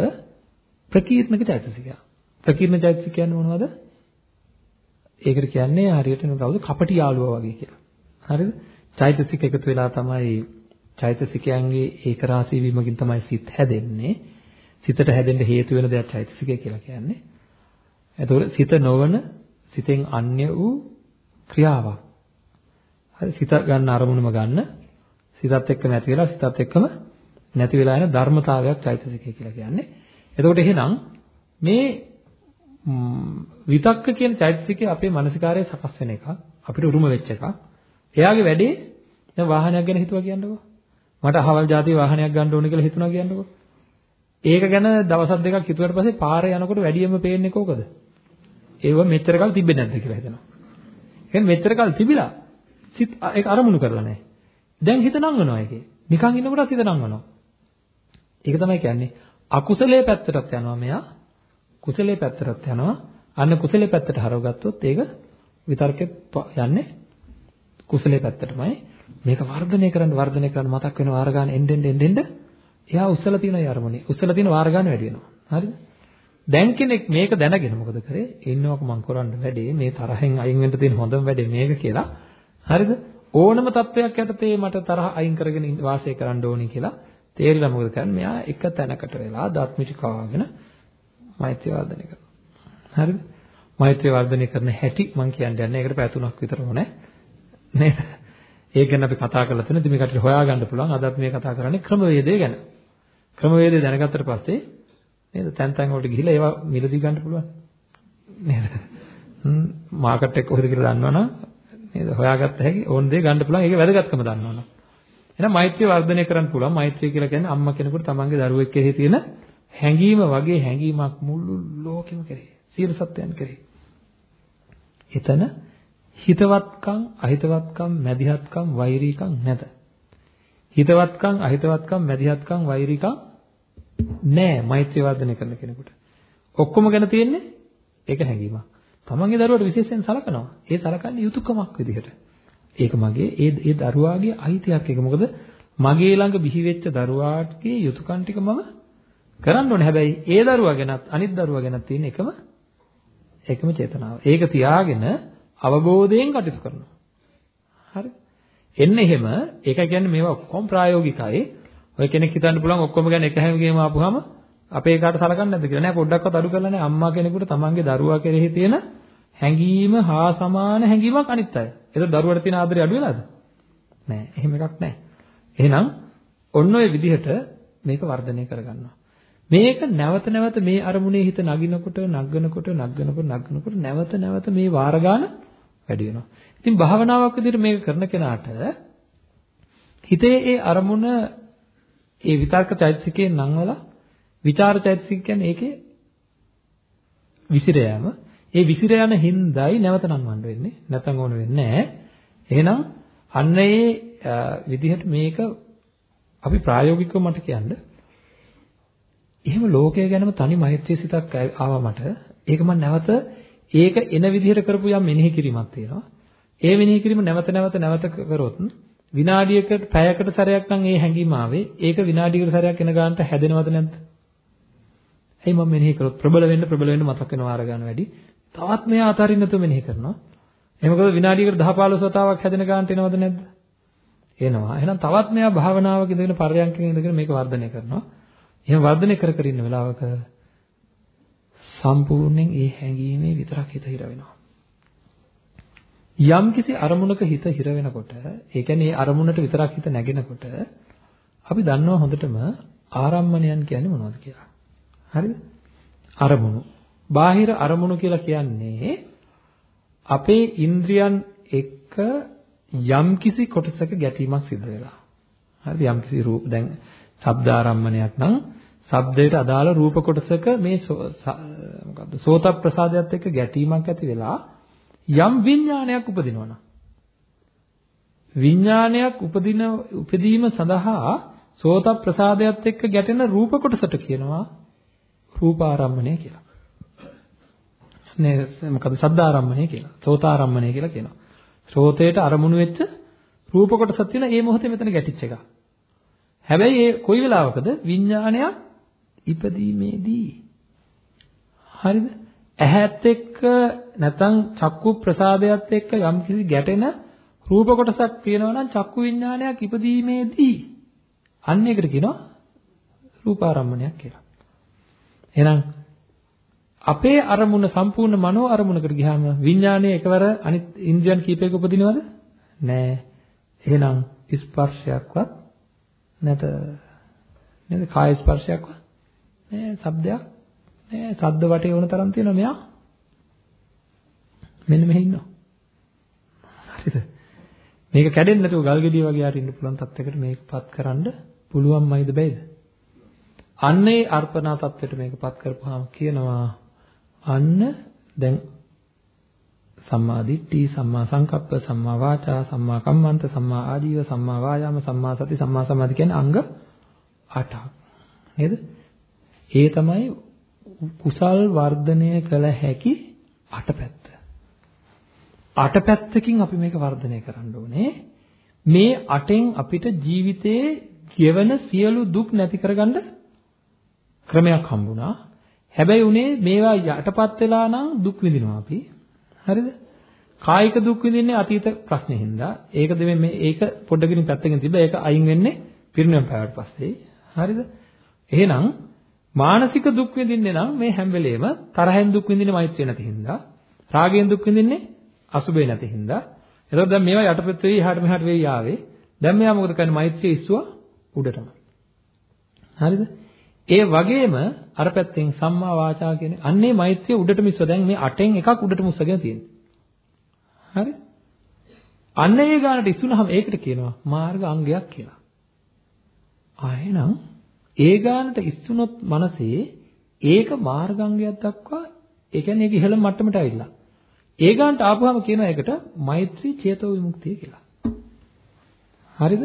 Speaker 2: ප්‍රකීර්ණක චෛතසිකය. ප්‍රකීර්ණ චෛතසික කියන්නේ මොනවද? ඒකට කියන්නේ හරියට කවුද කපටි යාළුවා වගේ කියලා. හරිද? චෛතසික එකතු වෙලා තමයි චෛතසිකයන්ගේ ඒක රාශී වීමකින් තමයි සිත් හැදෙන්නේ. සිතට හැදෙන්න හේතු වෙන දෙයක් චෛතසිකය කියලා කියන්නේ. එතකොට සිත නොවන සිතෙන් අන්‍ය වූ ක්‍රියාවක්. හරි සිත ගන්න අරමුණම ගන්න සිතත් එක්ක නැති වෙලා සිතත් එක්කම නැති වෙලා යන ධර්මතාවයක් චෛතසිකය කියලා කියන්නේ. එතකොට එහෙනම් මේ විතක්ක කියන චෛතසිකය අපේ මානසිකාරයේ සකස් වෙන එක අපිට උරුම වෙච්ච එකක්. එයාගේ වැඩේ දැන් වාහනයක් ගැන හිතුවා කියන්නකෝ. මට අහවල් જાතිය වාහනයක් ගන්න ඕනේ කියලා හිතුණා කියන්නකෝ. ඒක ගැන දවස් දෙකක් හිතුවට පස්සේ පාරේ යනකොට වැඩියෙන්ම පේන්නේ කොකද? ඒව මෙච්චර කල් තිබෙන්නේ නැද්ද කියලා හිතනවා. එහෙනම් මෙච්චර කල් තිබිලා සිත් ඒක අරමුණු කරලා නැහැ. දැන් හිත නංවනවා ඒකේ. නිකන් ඉන්නකොට හිත නංවනවා. ඒක තමයි කියන්නේ අකුසලයේ පැත්තටත් යනවා මෙයා. කුසලයේ පැත්තටත් යනවා. අන්න කුසලයේ පැත්තට හරවගත්තොත් ඒක විතර්කෙත් යන්නේ කුසලයේ පැත්තටමයි. මේක වර්ධනය කරන්න වර්ධනය කරන්න මතක් වෙන වාර ගන්න එන්න එන්න එන්න එයා උස්සලා තියෙන යර්මනේ. උස්සලා තියෙන වාර ගන්න වැඩි වෙනවා. හරිද? දැන් කෙනෙක් මේක දැනගෙන මොකද කරේ? ඉන්නවක මං කරන්න වැඩේ මේ තරහෙන් අයින් වෙන්න තියෙන හොඳම වැඩේ මේක කියලා. හරිද? ඕනම තත්වයක් යටතේ මට තරහ අයින් කරගෙන වාසය කරන්න ඕනි කියලා තේරිලා මොකද කරන්නේ? මෙයා එක තැනකට වෙලා දත්මිටි කවාගෙන මෛත්‍රිය වර්ධනය කරනවා. හරිද? මෛත්‍රිය වර්ධනය කරන හැටි මං කියන්නේ නැහැ. ඒකට පැය තුනක් විතර ඕනේ. නේද? ඒක ගැන අපි කතා කරලා තියෙනවා. ඉතින් මේ කටට හොයාගන්න පුළුවන්. අදත් මේ කතා කරන්නේ ක්‍රමවේදය ගැන. ක්‍රමවේදය දැනගත්තට පස්සේ නේද? තැන් තැන් වලට ගිහිල්ලා ඒවා මිලදී ගන්න පුළුවන්. නේද? හ්ම් මාකට් එක කොහෙද කියලා දන්නවනම් නේද? හොයාගත්ත හැකි ඕන දේ ගන්න පුළුවන්. ඒකේ වැදගත්කම දන්නවනම්. එහෙනම් මෛත්‍රිය වර්ධනය කරන්න පුළුවන්. මෛත්‍රිය කියලා කියන්නේ අම්මා කෙනෙකුට තමන්ගේ දරුවෙක් කෙරෙහි තියෙන හැඟීම වගේ හැඟීමක් මුළු ලෝකෙම කෙරෙහි. සියලු සත්‍යයන් කෙරෙහි. එතන හිතවත්කම්, අහිතවත්කම්, මැදිහත්කම්, වෛරීකම් නැත. හිතවත්කම්, අහිතවත්කම්, මැදිහත්කම්, වෛරීකම් නෑ මෛත්‍රිය වර්ධනය කරන කෙනෙකුට. ඔක්කොම ගැන තියෙන්නේ ඒක හැඟීමක්. තමන්ගේ දරුවට විශේෂයෙන් සලකනවා. ඒ සලකන්නේ යුතුයකමක් විදිහට. ඒක මගේ ඒ ඒ දරුවාගේ අයිතියක් ඒක. මොකද මගේ ළඟ බිහි වෙච්ච දරුවාගේ යුතුයකම් ටික මම කරන්න ඕනේ. හැබැයි ඒ දරුවා ගැනත් අනිත් දරුවා ගැනත් තියෙන එකම එකම චේතනාව. ඒක තියාගෙන අවබෝධයෙන් කටයුතු කරනවා. හරි. එන්න එහෙම ඒක කියන්නේ මේවා ඔක්කොම ප්‍රායෝගිකයි. ඔය කෙනෙක් හිතන්න පුළුවන් ඔක්කොම ගැන එක හැමගේම ආපුවාම අපේ කාට සලකන්නේ නැද්ද කියලා. නෑ පොඩ්ඩක්වත් අඩු කරලා නෑ අම්මා කෙනෙකුට තමන්ගේ දරුවා කෙරෙහි තියෙන හැඟීම හා සමාන හැඟීමක් අනිත් අය. ඒක දරුවට තියෙන ආදරය අඩු වෙලාද? නෑ. එහෙම එකක් නෑ. එහෙනම් ඔන්න ඔය විදිහට මේක වර්ධනය කරගන්නවා. මේක නැවත නැවත මේ අරමුණේ හිත නගිනකොට නගනකොට නගනකොට නගනකොට නැවත නැවත මේ වාර ගන්න වැඩි වෙනවා. ඉතින් භාවනාවක් විදිහට මේක කරන කෙනාට හිතේ ඒ අරමුණ ඒ විතර්ක චෛතසිකයෙන් නංවලා විචාර චෛතසික කියන්නේ ඒකේ විසිර යෑම. ඒ විසිර යන හිඳයි නැවත නංවන්න වෙන්නේ. නැත්නම් ඕන වෙන්නේ නැහැ. එහෙනම් අන්න ඒ විදිහට මේක අපි ප්‍රායෝගිකව මට කියන්න. එහෙම ලෝකය ගැනම තනි මෛත්‍රී සිතක් ආවා මට. ඒක මම නැවත ඒක එන විදිහට කරපු යම් මෙනෙහි කිරීමක් තියෙනවා. ඒ මෙනෙහි කිරීම නැවත නැවත නැවත කරොත් විනාඩියකට පැයකට සැරයක් නම් ඒ හැඟීම ආවේ ඒක විනාඩියකට සැරයක් එන ගානට හැදෙනවද නැද්ද? එයි මම මෙනෙහි කරොත් ප්‍රබල වෙන්න ප්‍රබල වෙන්න මතක් වෙනවා අර ගන්න වැඩි. තවත් මෙයා අතාරින්න නැතුව මෙනෙහි කරනවා. එහෙනම් මොකද විනාඩියකට 10 15 වතාවක් හැදෙන ගානට එනවද නැද්ද? එනවා. එහෙනම් තවත් මෙයා භාවනාවක ඉඳගෙන පරයන්කෙන් ඉඳගෙන මේක වර්ධනය කරනවා. එහෙනම් වර්ධනය කර කර ඉන්න වෙලාවක සම්පූර්ණයෙන් ඒ හැඟීමේ විතරක් හිත හිර වෙනවා. යම් කිසි අරමුණක හිත හිර වෙනකොට, ඒ කියන්නේ අරමුණට විතරක් හිත නැගෙනකොට අපි දන්නවා හොඳටම ආරම්මණයන් කියන්නේ මොනවද කියලා. හරිද? අරමුණු. බාහිර අරමුණු කියලා කියන්නේ අපේ ඉන්ද්‍රියන් එක්ක යම් කිසි කොටසක ගැටීමක් සිද්ධ වෙලා. හරිද? යම් කිසි රූප දැන් ශබ්ද ආරම්මණයක් නම් ශබ්දයට අදාළ රූප කොටසක මේ මොකද්ද සෝත ප්‍රසාදයට එක්ක ගැටීමක් ඇති වෙලා යම් විඥානයක් උපදිනවනම් විඥානයක් උපදින උපදීම සඳහා සෝත ප්‍රසාදයට එක්ක ගැටෙන රූප කොටසට කියනවා රූපාරම්මණය කියලා. නේ මොකද සද්දාරම්මණය කියලා. සෝතාරම්මණය කියලා කියනවා. ශ්‍රෝතයට අරමුණු වෙච්ච රූප කොටසක් තියෙන ඒ මොහොතේ මෙතන ගැටිච්ච එක. හැබැයි ඒ කොයි වෙලාවකද විඥානයක් ඉපදීමේදී. හරිද? ඇහත් එක්ක නැත්නම් චක්කු ප්‍රසාදයට එක්ක යම්කිසි ගැටෙන රූප කොටසක් තියෙනවා නම් චක්කු විඥානයක් ඉපදීමේදී අන්න ඒකට කියනවා රූපාරම්මණයක් කියලා. එහෙනම් අපේ අරමුණ සම්පූර්ණ මනෝ අරමුණකට ගියාම විඥානයේ එකවර අනිත් ඉන්ද්‍රියන් කීපයක උපදිනවද? නෑ. එහෙනම් ස්පර්ශයක්වත් නැත. නේද? කාය ස්පර්ශයක්වත් නෑ. ශබ්දයක් නෑ. ශබ්ද වටේ වුණ තරම් තියෙනවා මෙයා. මෙන්න මෙහෙ ඉන්නවා. හරිද? මේක කැඩෙන්නේ නැතුව ගල් ගෙඩිය වගේ අරින්න පුළුවන් තත්යකට මේකපත් කරන්න පුළුවන්මයිද බැයිද? අන්නේ අර්පණා තත්වයට මේකපත් කරපුවාම කියනවා අන්න දැන් සම්මා දිට්ඨි සම්මා සංකප්ප සම්මා වාචා සම්මා කම්මන්ත සම්මා ආජීව සම්මා වායාම සම්මා සති සම්මා සමාධි කියන්නේ අංග 8ක් නේද? ඒ තමයි කුසල් වර්ධනය කළ හැකි අටපැත්ත. අටපැත්තකින් අපි මේක වර්ධනය කරන්න ඕනේ. මේ අටෙන් අපිට ජීවිතයේ ගෙවන සියලු දුක් නැති කරගන්න ක්‍රමයක් හම්බුණා. හැබැයි උනේ මේවා යටපත් වෙලා නම් දුක් විඳිනවා අපි. හරිද? කායික දුක් විඳින්නේ අතීත ප්‍රශ්නේ හින්දා. ඒකද මේ ඒක පොඩ්ඩකින් පැත්තකින් තිබ්බා. ඒක අයින් වෙන්නේ පිරිනමන පෑවට පස්සේ. හරිද? එහෙනම් මානසික දුක් විඳින්නේ නම් මේ හැම වෙලේම තරහෙන් දුක් විඳින්නේ මෛත්‍රිය නැති හින්දා. රාගයෙන් දුක් විඳින්නේ අසුබේ නැති හින්දා. එතකොට දැන් මේවා යටපත් වෙයි එහාට මෙහාට වෙයි ආවේ. දැන් මෙයා මොකද කරන්නේ? මෛත්‍රිය ඉස්සුවා උඩටම. හරිද? ඒ වගේම අර පැත්තෙන් සම්මා වාචා කියන්නේ අන්නේ මෛත්‍රිය උඩටම ඉස්ව දැන් මේ අටෙන් එකක් උඩටම උස්සගෙන තියෙනවා. හරි? අන්න ඒ ගානට ඉස්සුනහම ඒකට කියනවා මාර්ග අංගයක් කියලා. ආයෙනම් ඒ ගානට ඉස්සුනොත් මනසේ ඒක මාර්ගාංගයක් දක්වා ඒ කියන්නේ ඒක ඉහළ මට්ටමට ඇවිල්ලා. ඒ ගානට ආපුවම කියනවා ඒකට මෛත්‍රී චේතෝ විමුක්තිය කියලා. හරිද?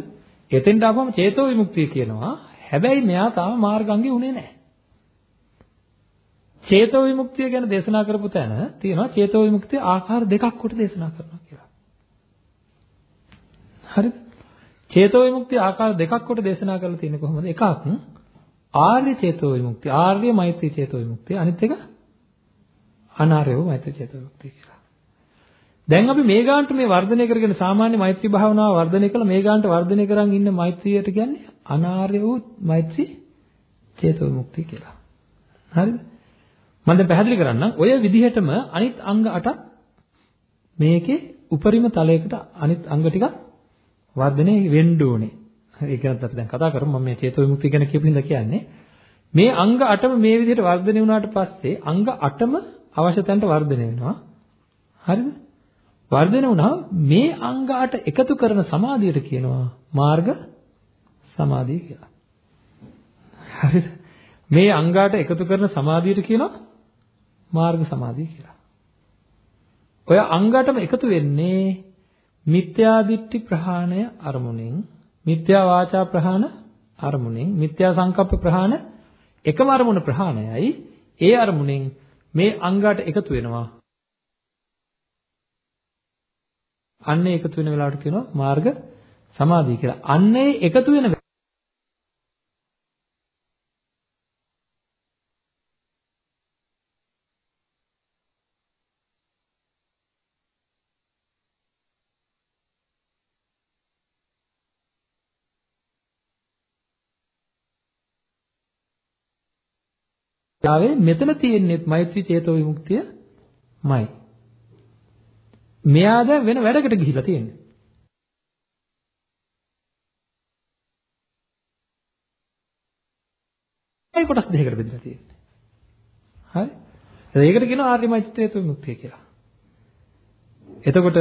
Speaker 2: එතෙන්ට ආපුවම චේතෝ විමුක්තිය කියනවා. හැබැයි මෙයා තාම මාර්ගාංගේ උනේ නැහැ. චේතෝ විමුක්තිය ගැන දේශනා කරපු තැන තියෙනවා චේතෝ විමුක්තිය ආකාර දෙකක් කොට දේශනා කරනවා කියලා. හරිද? චේතෝ විමුක්තිය ආකාර දෙකක් කොට දේශනා කරලා තියෙන්නේ කොහොමද? එකක් ආර්ය චේතෝ විමුක්තිය, ආර්ය මෛත්‍රී චේතෝ විමුක්තිය. අනිත් එක අනාර්ය වූ මෛත්‍රී චේතෝ විමුක්තිය කියලා. දැන් අපි මේ ගානට මේ වර්ධනය කරගෙන සාමාන්‍ය මෛත්‍රී භාවනාව වර්ධනය කළා මේ ගානට වර්ධනය කරන් ඉන්න මෛත්‍රියට කියන්නේ අනාර්ය වූ මෛත්‍රී චේතෝ විමුක්තිය කියලා. හරිද? මම දැන් පැහැදිලි කරන්නම්. ඔය විදිහටම අනිත් අංග 8ක් මේකේ උපරිම තලයකට අනිත් අංග ටික වර්ධනය වෙන්න ඕනේ. ඒක ගැනත් අපි දැන් කතා කරමු. මම මේ චේතෝ විමුක්තිය ගැන කියපු නිසා කියන්නේ මේ අංග 8ම මේ විදිහට වර්ධනය වුණාට පස්සේ අංග 8ම අවශ්‍ය තැනට වර්ධනය වෙනවා. හරිද? වර්ධනය වුණා මේ අංග 8 එකතු කරන සමාධියට කියනවා මාර්ග සමාධිය කියලා. හරිද? මේ අංගාට එකතු කරන සමාධියට කියනවා මාර්ග සමාධිය කියලා. ඔය අංගාටම එකතු වෙන්නේ මිත්‍යා දිට්ඨි ප්‍රහාණය අරමුණෙන්, මිත්‍යා වාචා ප්‍රහාණ අරමුණෙන්, මිත්‍යා සංකප්ප ප්‍රහාණ එකම අරමුණ ප්‍රහාණයයි ඒ අරමුණෙන් මේ අංගාට එකතු වෙනවා. අන්නේ එකතු වෙන වෙලාවට කියනවා මාර්ග සමාධිය කියලා. අන්නේ එකතු වෙන ආවේ මෙතන තියෙන්නේ මෛත්‍රී චේතෝ විමුක්තියමයි. මෙයා දැන් වෙන වැඩකට ගිහිලා තියෙන්නේ. ඒ කොටස් දෙකකට බෙදලා තියෙන්නේ. හරි? ඒකට කියනවා ආර්ය මෛත්‍රී චේතෝ විමුක්තිය කියලා. එතකොට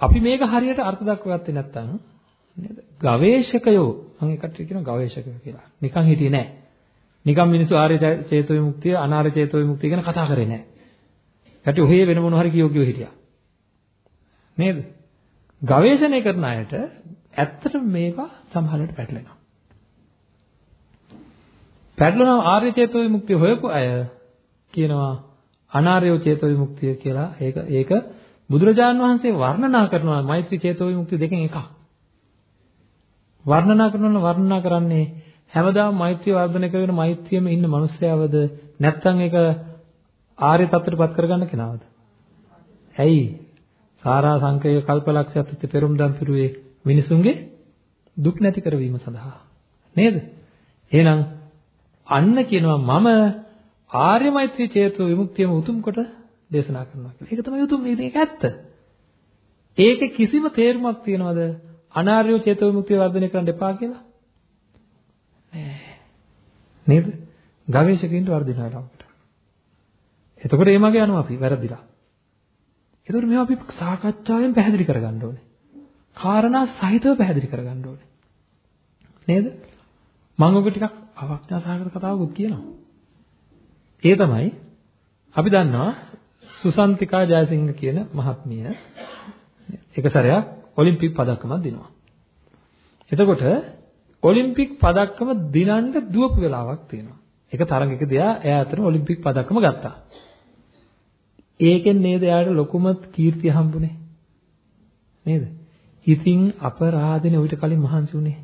Speaker 2: අපි මේක හරියට අර්ථ දක්වගත්තේ නැත්නම් නේද? ගවේෂකයෝ මම එකට කියනවා ගවේෂකයෝ කියලා. නිකන් හිටියේ නෑ. නිකම් මිනිස්සු ආර්ය චේතෝ විමුක්තිය අනාර්ය චේතෝ විමුක්තිය ගැන කතා කරේ නැහැ. යටි ඔහේ වෙන මොන හරි කියෝ කියෝ හිටියා. නේද? ගවේෂණය කරන අයට ඇත්තටම මේවා සමහරවිට පැටලෙනවා. පැටලෙනවා ආර්ය චේතෝ විමුක්තිය හොයපු අය කියනවා අනාර්ය චේතෝ විමුක්තිය කියලා. ඒක ඒක බුදුරජාන් වහන්සේ වර්ණනා කරනවා මෛත්‍රී චේතෝ විමුක්තිය දෙකෙන් එකක්. වර්ණනා කරනවා වර්ණනා කරන්නේ හැමදාම මෛත්‍රිය වර්ධනය කරගෙන මෛත්‍රියෙම ඉන්න මිනිස්සයවද නැත්නම් ඒක ආර්ය තත්ත්වයටපත් කරගන්න කෙනාවද? ඇයි? සාරා සංකේය කල්පලක්ෂයත් පෙරම්දම් පිරුවේ මිනිසුන්ගේ දුක් නැති කරවීම සඳහා. නේද? එහෙනම් අන්න කියනවා මම ආර්ය මෛත්‍රී චේතෝ විමුක්තියම උතුම් කොට දේශනා කරනවා කියලා. ඒක තමයි උතුම් මේක ඇත්ත. ඒකේ කිසිම තේරුමක් තියනවද? අනාර්ය චේතෝ විමුක්තිය වර්ධනය කරන්න එපා කියලා? නෑ. නේද? ගවේෂකයින්ට වර්ධිනා ළමකට. එතකොට ඒ මගේ යනවා අපි වැරදිලා. එතකොට මේවා අපි සාකච්ඡාවෙන් පැහැදිලි කරගන්න ඕනේ. කාරණා සහිතව පැහැදිලි කරගන්න ඕනේ. නේද? මම ඔබ ටිකක් අවඥා සහගත කතාවකුත් කියනවා. ඒ තමයි අපි දන්නවා සුසන්තිකා ජයසිංහ කියන මහත්මිය එක සැරයක් ඔලිම්පික් පදක්කමක් දිනවා. එතකොට ඔලිම්පික් පදක්කම දිනන්න දුවපු වෙලාවක් තියෙනවා. එක තරඟයක දිහා එයා අතන ඔලිම්පික් පදක්කම ගත්තා. ඒකෙන් නේද එයාට ලොකුම කීර්තිය හම්බුනේ. නේද? ඉතින් අපරාධනේ උවිත කලින් මහන්සි උනේ.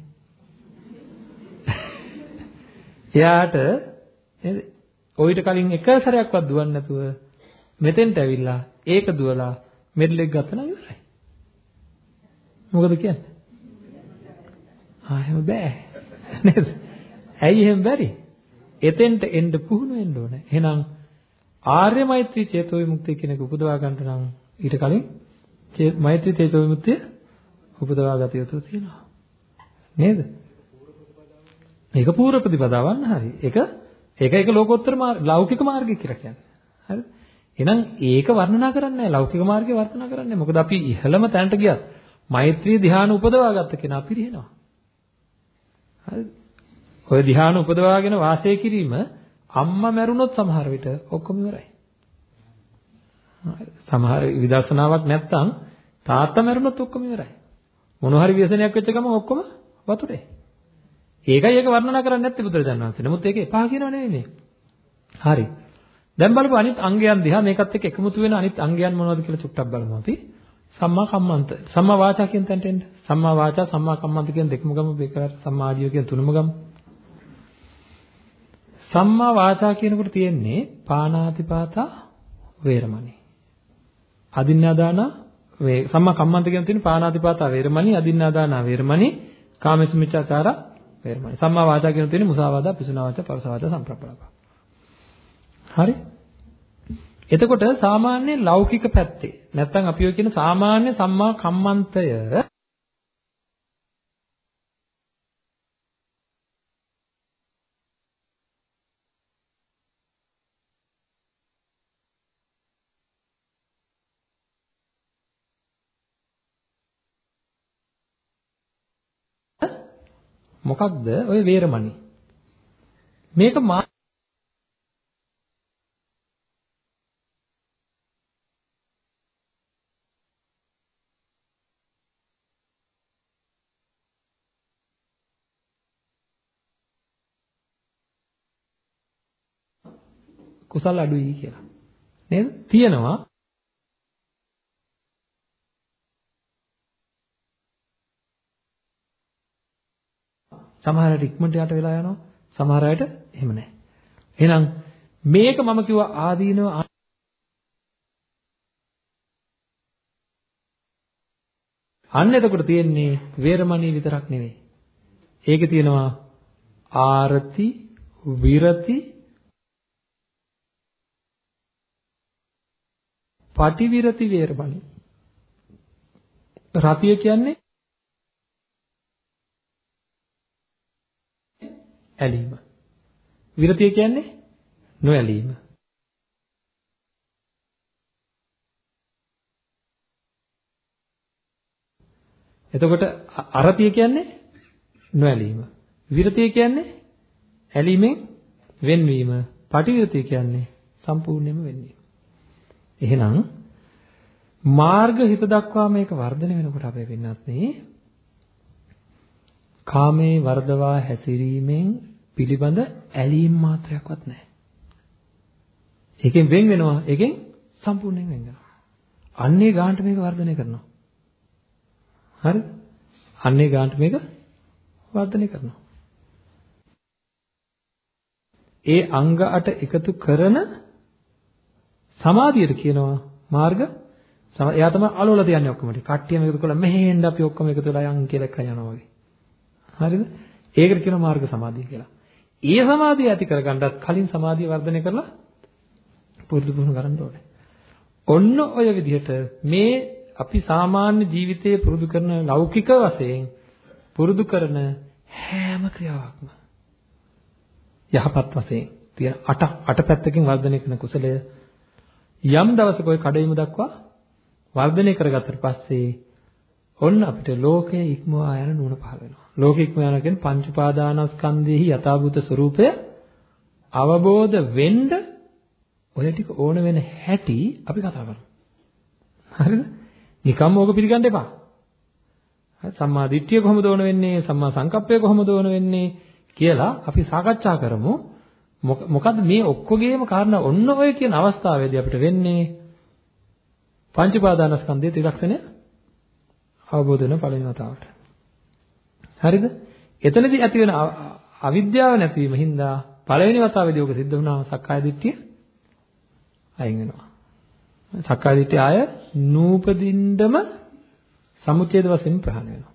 Speaker 2: එයාට නේද? ඔయిత කලින් එක සැරයක්වත් දුවන්නේ නැතුව මෙතෙන්ට ඇවිල්ලා ඒක දුවලා මෙඩල් එක ගත්තා නම් ඉවරයි. මොකද කියන්නේ? ආ එහෙම බෑ. නේද? ඇයි එහෙම බැරි? එතෙන්ට එන්න පුහුණු වෙන්න ඕනේ. එහෙනම් ආර්ය මෛත්‍රී චේතෝ විමුක්තිය කියන එක උපදවා ගන්න නම් ඊට කලින් මෛත්‍රී චේතෝ විමුක්තිය උපදවා ගත යුතු තියෙනවා. නේද? මේක පූර්ව ප්‍රතිපදාවන්න හරි. ඒක ඒක ඒක ලෝකෝත්තර ලෞකික මාර්ගය කියලා කියන්නේ. හරිද? එහෙනම් ඒක වර්ණනා කරන්නේ නැහැ. ලෞකික මාර්ගය වර්ණනා කරන්නේ නැහැ. මොකද අපි ඉහළම තැනට ගියත් මෛත්‍රී ධ්‍යාන උපදවා ගත්ත කෙනා පිරිහෙනවා. හරිද? ඔය ධ්‍යාන උපදවාගෙන වාසය කිරීම අම්මා මැරුණොත් සමහර විට ඔක්කොම ඉවරයි. සමහර විදර්ශනාවක් නැත්තම් තාත්තා මැරුණොත් ඔක්කොම ඉවරයි. මොන හරි ව්‍යසනයක් වෙච්ච ගමන් ඔක්කොම වතුරේ. ඒකයි ඒක වර්ණනා කරන්නේ නැත්තේ බුදුරජාණන් වහන්සේ. නමුත් ඒක එපා කියනව නෙවෙයි මේ. හරි. දැන් බලමු අනිත් අංගයන් දිහා මේකත් එක්ක එකමුතු වෙන අනිත් අංගයන් මොනවද කියලා චුට්ටක් බලමු අපි. සම්මා කම්මන්ත. සම්මා වාචා කියන තැනට එන්න. සම්මා වාචා සම්මා කම්මන්ත කියන දෙකම ගමු. ඒකට සම්මා ආජීව කියන තුනම ගමු. සම්මා වාචා කියනකොට තියෙන්නේ පාණාතිපාතා වේරමණී. අදින්නාදාන වේ සම්මා කම්මන්ත කියන තියෙන්නේ පාණාතිපාතා වේරමණී අදින්නාදාන වේරමණී කාමසුමිච්ඡාචාර වේරමණී. සම්මා වාචා කියන තියෙන්නේ මුසාවාදා පිසුනා වාචා පරසවාචා සම්ප්‍රප්පලාප. හරි? එතකොට සාමාන්‍ය ලෞකික පැත්තේ නැත්තම් අපි ඔය කියන සාමාන්‍ය සම්මා කම්මන්තය මොකක්ද ඔය වේරමණී මේක මා කුසල් අඩුයි කියලා. නේද? තියෙනවා. සමහර අයට ඉක්මනට යට වෙලා යනවා. සමහර අයට එහෙම නැහැ. එහෙනම් මේක මම කිව්වා ආදීනව අන්න එතකොට තියෙන්නේ වේරමණී විතරක් නෙවෙයි. ඒකේ තියෙනවා ආරති විරති පටිවිරති වේරමණී. රතිය කියන්නේ ඇලීම. විරතිය කියන්නේ නොඇලීම. එතකොට අරතිය කියන්නේ නොඇලීම. විරතිය කියන්නේ ඇලීමෙන් වෙන්වීම. පටිවිරතිය කියන්නේ සම්පූර්ණයෙන්ම වෙන්වීම. එහෙනම් මාර්ග හිත දක්වා මේක වර්ධනය වෙනකොට අපේ වෙන්නත් නේ කාමේ වර්ධවා හැසිරීමෙන් පිළිබඳ ඇලීම් මාත්‍රයක්වත් නැහැ. ඒකෙන් වෙන් වෙනවා. ඒකෙන් සම්පූර්ණයෙන් වෙන් වෙනවා. අන්නේ ගානට මේක වර්ධනය කරනවා. හරිද? අන්නේ ගානට මේක වර්ධනය කරනවා. ඒ අංග 8 එකතු කරන සමාධියට කියනවා මාර්ග එයා තමයි අලවල තියන්නේ ඔක්කොම ටික. කට්ටියම එකතු කරලා මෙහෙන්න අපි ඔක්කොම එකතු වෙලා යන් කියලා එක යනවා වගේ. හරිද? ඒකට කියනවා මාර්ග සමාධිය කියලා. ඒ සමාධිය ඇති කරගන්නත් කලින් සමාධිය වර්ධනය කරලා පුරුදු පුහුණු කරන්න ඕනේ. ඔන්න ඔය විදිහට මේ අපි සාමාන්‍ය ජීවිතයේ පුරුදු කරන ලෞකික වශයෙන් පුරුදු කරන හැම ක්‍රියාවක්ම යහපත් වශයෙන් තියෙන අට අට පැත්තකින් වර්ධනය කරන කුසලය යම් දවසක ওই කඩයිම දක්වා වර්ධනය කරගත්තට පස්සේ ඔන්න අපිට ලෝකයේ ඉක්මවා යන නුවණ පහළ වෙනවා. ලෝක ඉක්ම යන කියන්නේ පංච උපාදානස්කන්ධයේහි යථාභූත ස්වરૂපය අවබෝධ වෙන්න ඔය ටික ඕන වෙන හැටි අපි කතා කරමු. හරිද? නිකම්ම ඕක පිළිගන්න එපා. හරි සම්මා දිට්ඨිය කොහොමද ඕන වෙන්නේ? සම්මා සංකප්පය කොහොමද ඕන වෙන්නේ කියලා අපි සාකච්ඡා කරමු. මොකද මේ ඔක්කොගේම කාරණා ඔන්න ඔය කියන අවස්ථාවේදී අපිට වෙන්නේ පංච පාදානස්කන්ධයේ ත්‍රිලක්ෂණය අවබෝධ වෙන පළවෙනි වතාවට. හරිද? එතනදී ඇති වෙන අවිද්‍යාව නැතිවීම හින්දා පළවෙනි වතාවේදී ඔක සිද්ධ වුණාම සක්කාය දිට්ඨිය අයින් වෙනවා. සක්කාය දිට්ඨිය ආය නූපදින්නම සමුච්ඡේද වශයෙන් ප්‍රහාණය වෙනවා.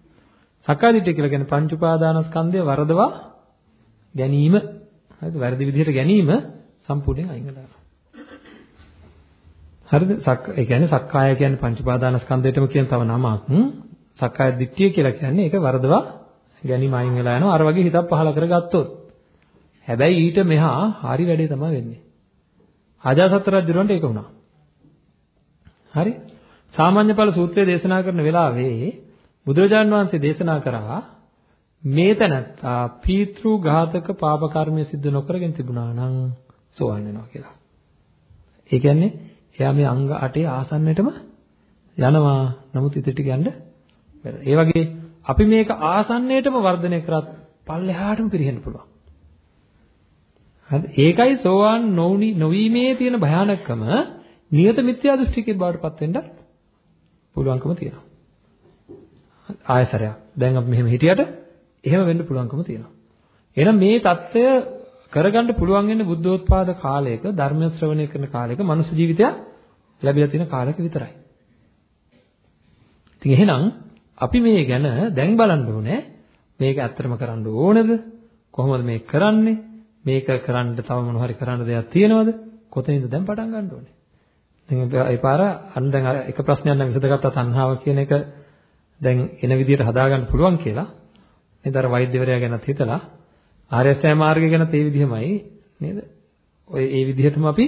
Speaker 2: සක්කාය දිට්ඨිය කියලා කියන්නේ පංච උපාදානස්කන්ධය වරදවා ගැනීම. හරිද? වැරදි විදිහට ගැනීම සම්පූර්ණයෙන් අයින් වෙනවා. හරිද? සක් ඒ කියන්නේ සක්කාය කියන්නේ පංච උපාදානස්කන්ධයටම කියන තව නමක්. සක්කාය දිට්ඨිය කියලා කියන්නේ ඒක වරදවා ගැනීම අයින් වෙලා යනවා. අර වගේ හිතක් පහල කරගත්තොත්. හැබැයි ඊට මෙහා හරි වැඩේ තමයි වෙන්නේ. අජාසත් රජුරන්ට ඒක වුණා. හරි? සාමාන්‍ය ඵල සූත්‍රය දේශනා කරන වෙලාවේ බුදුරජාන් වහන්සේ දේශනා කරා මේ තැනත්තා පීතෘ ඝාතක පාප කර්මය සිද්ධ නොකරගෙන තිබුණා නම් සෝවන් වෙනවා කියලා. ඒ කියන්නේ එයා මේ අංග 8 ආසන්නයටම යනවා. නමුත් ඉතින් ටික යන්න බැහැ. ඒ වගේ අපි මේක ආසන්නයටම වර්ධනය කරත් පල්ලෙහාටම පිරෙන්න පුළුවන්. හරි ඒකයි සෝවාන් නොවි නොවීමේ තියෙන භයානකම නියත මිත්‍යා දෘෂ්ටිකේ බාටපත් වෙන්න පුළුවන්කම තියෙනවා. ආයතරයක්. දැන් අපි මෙහෙම හිටියට එහෙම වෙන්න පුළුවන්කම තියෙනවා. එහෙනම් මේ தত্ত্বය කරගන්න පුළුවන් වෙන්නේ බුද්ධෝත්පාද කාලයක ධර්ම ශ්‍රවණය කරන කාලයක මනුස්ස ජීවිතය ලැබිලා තියෙන කාලයක විතරයි. ඉතින් එහෙනම් අපි මේ ගැන දැන් බලන්න ඕනේ මේක ඇත්තටම කරන්න ඕනද? කොහොමද මේක කරන්නේ? මේක කරන්න තව මොන හරි කරන්න දෙයක් තියෙනවද? කොතනින්ද දැන් පටන් ගන්න ඕනේ? දැන් ඒ පාර අන්න දැන් අර එක ප්‍රශ්නයක් නම් විසඳගත්තා තණ්හාව කියන එක දැන් එන විදිහට හදාගන්න පුළුවන් කියලා. නේද අර වෛද්‍යවරයා ගැනත් හිතලා ආර්ය අෂ්ටාංග මාර්ගය ගැනත් ඒ විදිහමයි නේද? ඔය ඒ විදිහටම අපි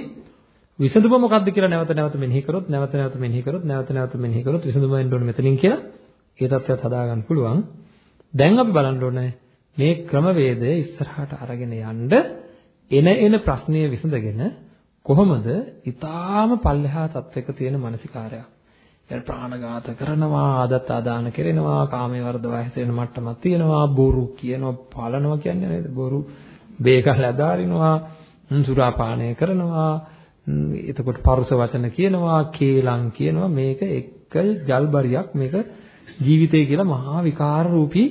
Speaker 2: විසඳුම මොකක්ද කියලා නැවත නැවත මෙනෙහි කරොත් නැවත නැවත මෙනෙහි කරොත් නැවත නැවත මෙනෙහි කරොත් විසඳුම එන්න ඕනේ මෙතනින් කියලා ඒ தත්ත්වයට හදාගන්න පුළුවන්. දැන් අපි බලන්න ඕනේ මේ ක්‍රමවේදය ඉස්සරහට අරගෙන යන්න එන එන ප්‍රශ්නය විසඳගෙන කොහොමද ඊටාම පල්ලෙහා තත්වයක තියෙන මානසිකාරය. එයා ප්‍රාණඝාත කරනවා, ආදත් ආදාන කරනවා, කාමයේ වර්ධවා හැසිරෙන මට්ටමක් තියෙනවා, බොරු කියනවා, පලනවා කියන්නේ නේද? බොරු බේකල් අදාරිනවා, සුරාපානය කරනවා, එතකොට පරුස වචන කියනවා, කේලම් කියනවා. මේක එක ජල්බරියක් මේක ජීවිතය කියලා මහා විකාර රූපී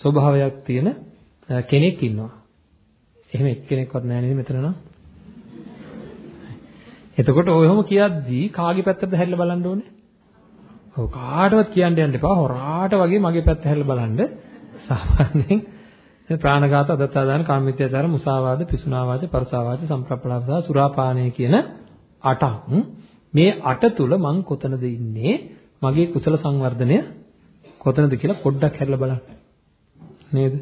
Speaker 2: ස්වභාවයක් තියෙන කෙනෙක් ඉන්නවා. එහෙම එක්කෙනෙක්වත් නැහැ නේද මෙතන නම්? එතකොට ඔයොම කියද්දී කාගේ පැත්තටද හැරිලා බලන්න ඕනේ? ඔව් කාටවත් කියන්න යන්න එපා. හොරාට වගේ මගේ පැත්ත හැරිලා බලන්න. සාමාන්‍යයෙන් ප්‍රාණඝාත, අදත්තාදාන, කාමමිත්‍යාචාර, මුසාවාද, පිසුනාවාච, පරසාවාච, සම්ප්‍රප්පලාප සහ සුරාපානය කියන අටක්. මේ අට තුල මං කොතනද ඉන්නේ? මගේ කුසල සංවර්ධනය කොතනද කියලා පොඩ්ඩක් හැරිලා බලන්න. නේද?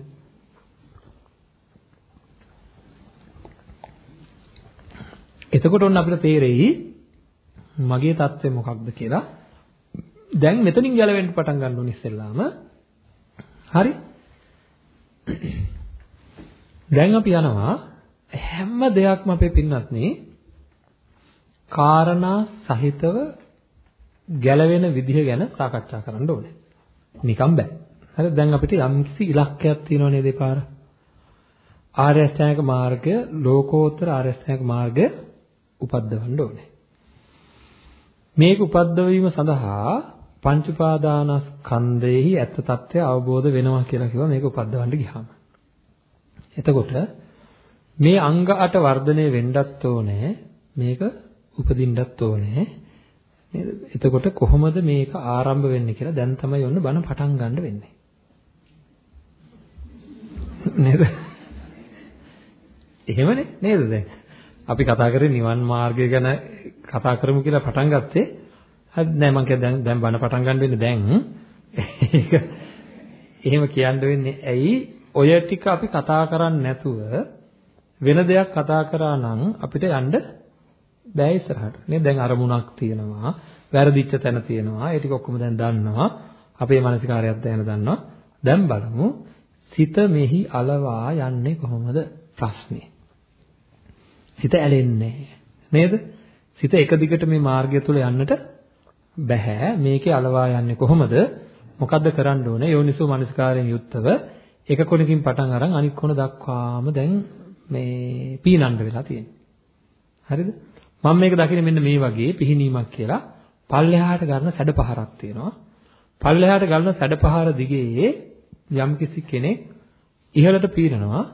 Speaker 2: එතකොට ඔන්න අපිට තේරෙයි මගේ தත්ත්වය මොකක්ද කියලා. දැන් මෙතනින් ගැලවෙන්න පටන් ගන්න ඕනේ ඉස්සෙල්ලාම. හරි? දැන් අපි යනවා හැම දෙයක්ම අපේ පින්නත් නේ කාරණා සහිතව ගැලවෙන විදිහ ගැන සාකච්ඡා කරන්න ඕනේ. නිකම් බෑ. හරි දැන් අපිට යම්කිසි ඉලක්කයක් තියෙනව නේද ඒ පාර? ආර්ය අෂ්ටාංගික මාර්ගය ලෝකෝත්තර ආර්ය අෂ්ටාංගික මාර්ගය උපද්දවන්න ඕනේ. මේක උපද්දවීම සඳහා පංච උපාදානස්කන්ධෙහි ඇත්ත తත්වය අවබෝධ වෙනවා කියලා කිව්වා මේක උපද්දවන්න ගියාම. එතකොට මේ අංග 8 වර්ධනය වෙන්නත් ඕනේ මේක උපදින්නත් ඕනේ නේද? එතකොට කොහොමද මේක ආරම්භ වෙන්නේ කියලා දැන් තමයි ඔන්න බණ පටන් ගන්න වෙන්නේ. නේද? එහෙමනේ නේද දැන්? අපි කතා කරේ නිවන් මාර්ගය ගැන කතා කරමු කියලා පටන් ගත්තේ. හරි නෑ මම කිය දැන් දැන් බණ පටන් ගන්න වෙන්නේ දැන්. ඒක එහෙම කියන්න වෙන්නේ ඇයි? ඔය ටික අපි කතා කරන්නේ නැතුව වෙන දෙයක් කතා කරා නම් අපිට යන්න බෑ ඉස්සරහට. නේද? දැන් අරමුණක් තියෙනවා, වැරදිච්ච තැන තියෙනවා. ඒ ටික ඔක්කොම දැන් දන්නවා. අපේ මානසිකාරයත් දැන දන්නවා. දැන් බලමු සිත මෙහි అలවා යන්නේ කොහොමද ප්‍රශ්නේ. සිත ඇලෙන්නේ නේද? සිත එක දිගට මේ මාර්ගය තුල යන්නට බෑ. මේකේ అలවා යන්නේ කොහොමද? මොකද්ද කරන්න ඕනේ? යෝනිසෝ මනසිකාරයෙන් යුක්තව එක කොනකින් පටන් අරන් අනිත් කොන දක්වාම දැන් මේ පීනන්න වෙලා තියෙනවා. හරිද? මම මේක දකින්නේ මෙන්න මේ වගේ පිහිනීමක් කියලා පල්ලෙහාට ගන්න සැඩපහරක් තියෙනවා. පල්ලෙහාට ගන්න සැඩපහර දිගේ යම්කිසි කෙනෙක් ඉහළට පීනනවා.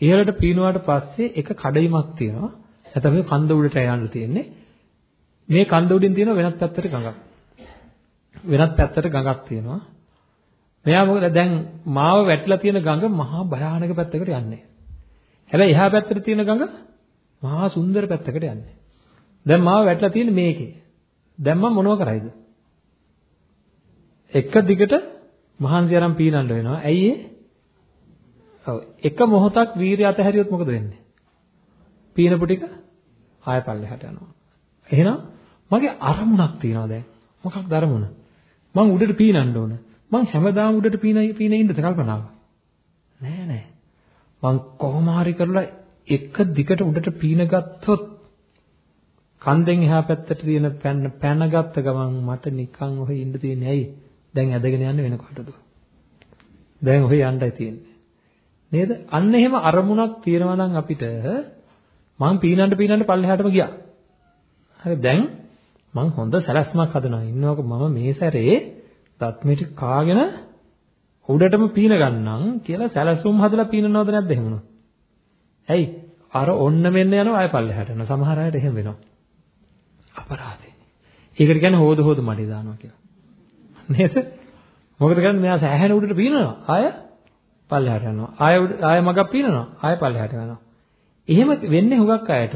Speaker 2: ඉහළට පීනුවාට පස්සේ එක කඩයිමක් තියෙනවා. නැත්නම් මේ කන්ද උඩට යන්න තියෙන්නේ. මේ කන්ද උඩින් තියෙන වෙනත් පැත්තට ගඟක්. වෙනත් පැත්තට ගඟක් තියෙනවා. මෙයා මොකද දැන් මාව වැටිලා තියෙන ගඟ මහා භයානක පැත්තකට යන්නේ. හැබැයි එහා පැත්තට තියෙන ගඟ මහා සුන්දර පැත්තකට යන්නේ. දැන් මාව වැටලා තියෙන්නේ මේකේ. දැන් මම මොනව කරයිද? එක දිගට මහන්සි අරන් පීනන්න වෙනවා. ඇයි ඒ? ඔව් එක මොහොතක් වීරිය අතහැරියොත් මොකද වෙන්නේ? පීනපු ටික ආය පල්ලෙහාට යනවා. එහෙනම් මගේ අරමුණක් තියෙනවා දැන්. මොකක්ද අරමුණ? මං උඩට පීනන්න ඕන. මං හැමදාම උඩට පීන පීන ඉන්නද කල්පනාව? නෑ නෑ. මං කොහොම හරි කරලා එක දිගට උඩට පීන ගත්තොත් කන්දෙන් එහා පැත්තට තියෙන පැන පැනගත්ත ගමන් මට නිකන් ඔහෙ ඉන්න තියෙන්නේ ඇයි? දැන් ඇදගෙන යන්නේ වෙන කොටද? දැන් ඔහෙ යන්නයි තියෙන්නේ. නේද? අන්න එහෙම අරමුණක් තියෙනවා නම් අපිට මං පීනන්න පීනන්න පල්ලෙහාටම ගියා. හරි දැන් මං හොඳ සැලැස්මක් හදනවා. ඉන්නවක මම මේ සැරේ දත්මිටි කාගෙන උඩටම පීන ගන්නම් කියලා සැලසුම් හදලා පීනනවද නැද්ද එහෙම ඇයි? අර ඔන්න මෙන්න යනවා ආය පල්ලෙහාට යනවා. සමහර අයට එහෙම වෙනවා. අපරාධේ. ඒකට කියන්නේ හොද හොද මඩේ දානවා කියලා. නේද? මොකද කරන්නේ මෙයා සෑහෙන උඩට පීනනවා. ආය පල්ලෙහාට යනවා. ආය ආය මගක් පීනනවා. ආය පල්ලෙහාට යනවා. එහෙම වෙන්නේ හුඟක් අයට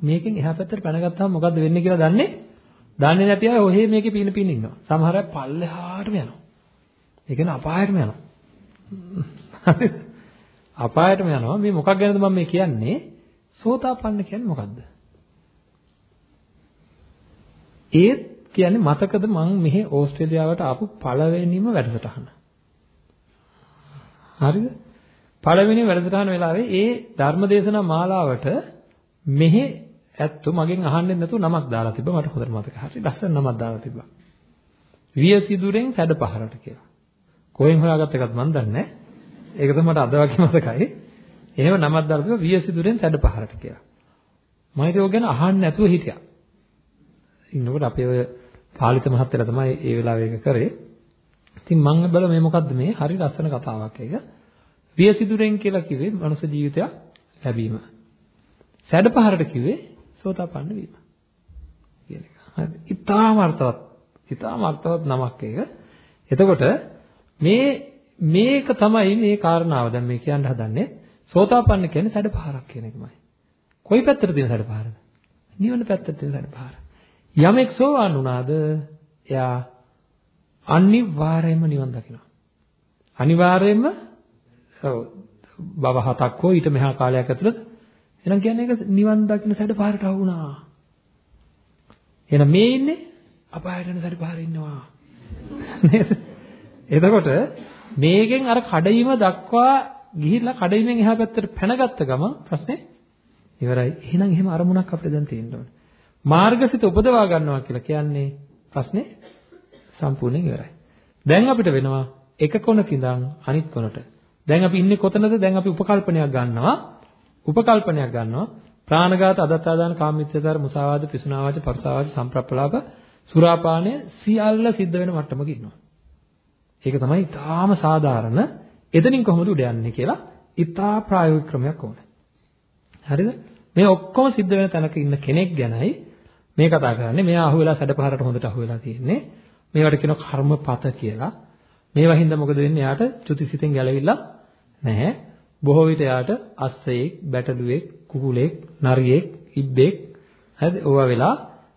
Speaker 2: මේකෙන් එහා පැත්තට පැනගත්තාම මොකද්ද වෙන්නේ කියලා දන්නේ දන්නේ නැති අය ඔහේ මේකේ පීන පීන ඉන්නවා. සමහර අය පල්ලෙහාටම යනවා. ඒ කියන්නේ අපායටම යනවා. අපායටම යනවා. මේ මොකක් ගැනද මම මේ කියන්නේ? සෝතාපන්න කියන්නේ මොකද්ද? ඒත් කියන්නේ මතකද මං මෙහි ඕස්ට්‍රේලියාවට ආපු පළවෙනිම වැඩසටහන. හරිද? පළවෙනි වැඩසටහන වෙලාවේ ඒ ධර්මදේශනා මාලාවට මෙහි ඇත්තෝ මගෙන් අහන්නේ නැතුව නමක් දාලා තිබ්බා මට හොඳට මතකයි. හරි ලස්සන නමක් දාලා තිබ්බා. වියසිදුරෙන් සැඩ පහරට කියලා. කොහෙන් හොයාගත්ත එකද මන් දන්නේ නැහැ. ඒක තමයි මට අද වගේ මතකයි. එහෙම නමක් දාලා තිබ්බා වියසිදුරෙන් සැඩ පහරට කියලා. මම ඒක ගැන අහන්නේ නැතුව හිටියා. ඉන්නකොට අපේ ඔය පාලිත මහත්තයලා තමයි ඒ වෙලාවේ ඒක කරේ. ඉතින් මම බල මේ මොකද්ද මේ හරි ලස්සන කතාවක් ඒක. වියසිදුරෙන් කියලා කිව්වේ මනුෂ්‍ය ජීවිතයක් ලැබීම. සැඩපහරට කිව්වේ සෝතාපන්න වීම. කියන එක. හරි. ඊටාම අර්ථවත්. ඊටාම අර්ථවත් නමක් ඒක. එතකොට මේ මේක තමයි මේ කාරණාව දැන් මේ කියන්න හදන්නේ. සෝතාපන්න කියන්නේ සැඩපහරක් කියන එකමයි. කොයි පැත්තට තියෙන සැඩපහරද? නිවන පැත්තට තියෙන සැඩපහර. යමෙක් සෝවාන් වුණාද එයා අනිවාර්යයෙන්ම නිවන් දකිනවා. අනිවාර්යයෙන්ම බව හතක් හෝ ඊට මෙහා කාලයක් ඇතුළත එහෙනම් කියන්නේ ඒක නිවන් දකින්න සැඩ පාරට වුණා. එහෙනම් මේ ඉන්නේ අපායට යන සැඩ පාරේ ඉන්නවා. නේද? එතකොට මේකෙන් අර කඩයිම දක්වා ගිහිල්ලා කඩයිමෙන් එහා පැත්තට පැනගත්ත ගමන් ප්‍රශ්නේ ඉවරයි. එහෙනම් එහෙම අරමුණක් අපිට දැන් තියෙන්න ඕනේ. මාර්ගසිත උපදවා ගන්නවා කියලා කියන්නේ ප්‍රශ්නේ සම්පූර්ණයෙන් ඉවරයි. දැන් අපිට වෙනවා එක කොනක ඉඳන් අනිත් කොනට. දැන් අපි ඉන්නේ කොතනද? දැන් අපි උපකල්පනයක් ගන්නවා. උපකල්පනයක් ගන්නවා. ප්‍රාණඝාත, අදත්තාදාන, කාමමිත්‍යාචාර, මුසාවාද, පිසුනාවාච, පරුසාවාච, සම්ප්‍රප්පලාප, සුරාපානය සියල්ල සිද්ධ වෙන මට්ටමක ඉන්නවා. ඒක තමයි ඊටාම සාධාරණ එතනින් කොහොමද උඩ යන්නේ කියලා ඊටා ප්‍රායෝගික ක්‍රමයක් ඕනේ. හරිද? මේ ඔක්කොම සිද්ධ වෙන තැනක ඉන්න කෙනෙක් ගැනයි මේ කතා කරන්නේ. මෙයා අහුවෙලා සැඩපහරට හොඳට අහුවෙලා තියෙන්නේ. මේවට කියනවා කර්මපත කියලා. මේවා හින්දා මොකද වෙන්නේ? යාට චුතිසිතෙන් ගැලවිලා නැහැ. බොහෝ විට යාට අස්සයෙක්, බැටළුවෙක්, කුකුලෙක්, නරියෙක්, ඉබ්බෙක් හරිද? ඕවා වෙලා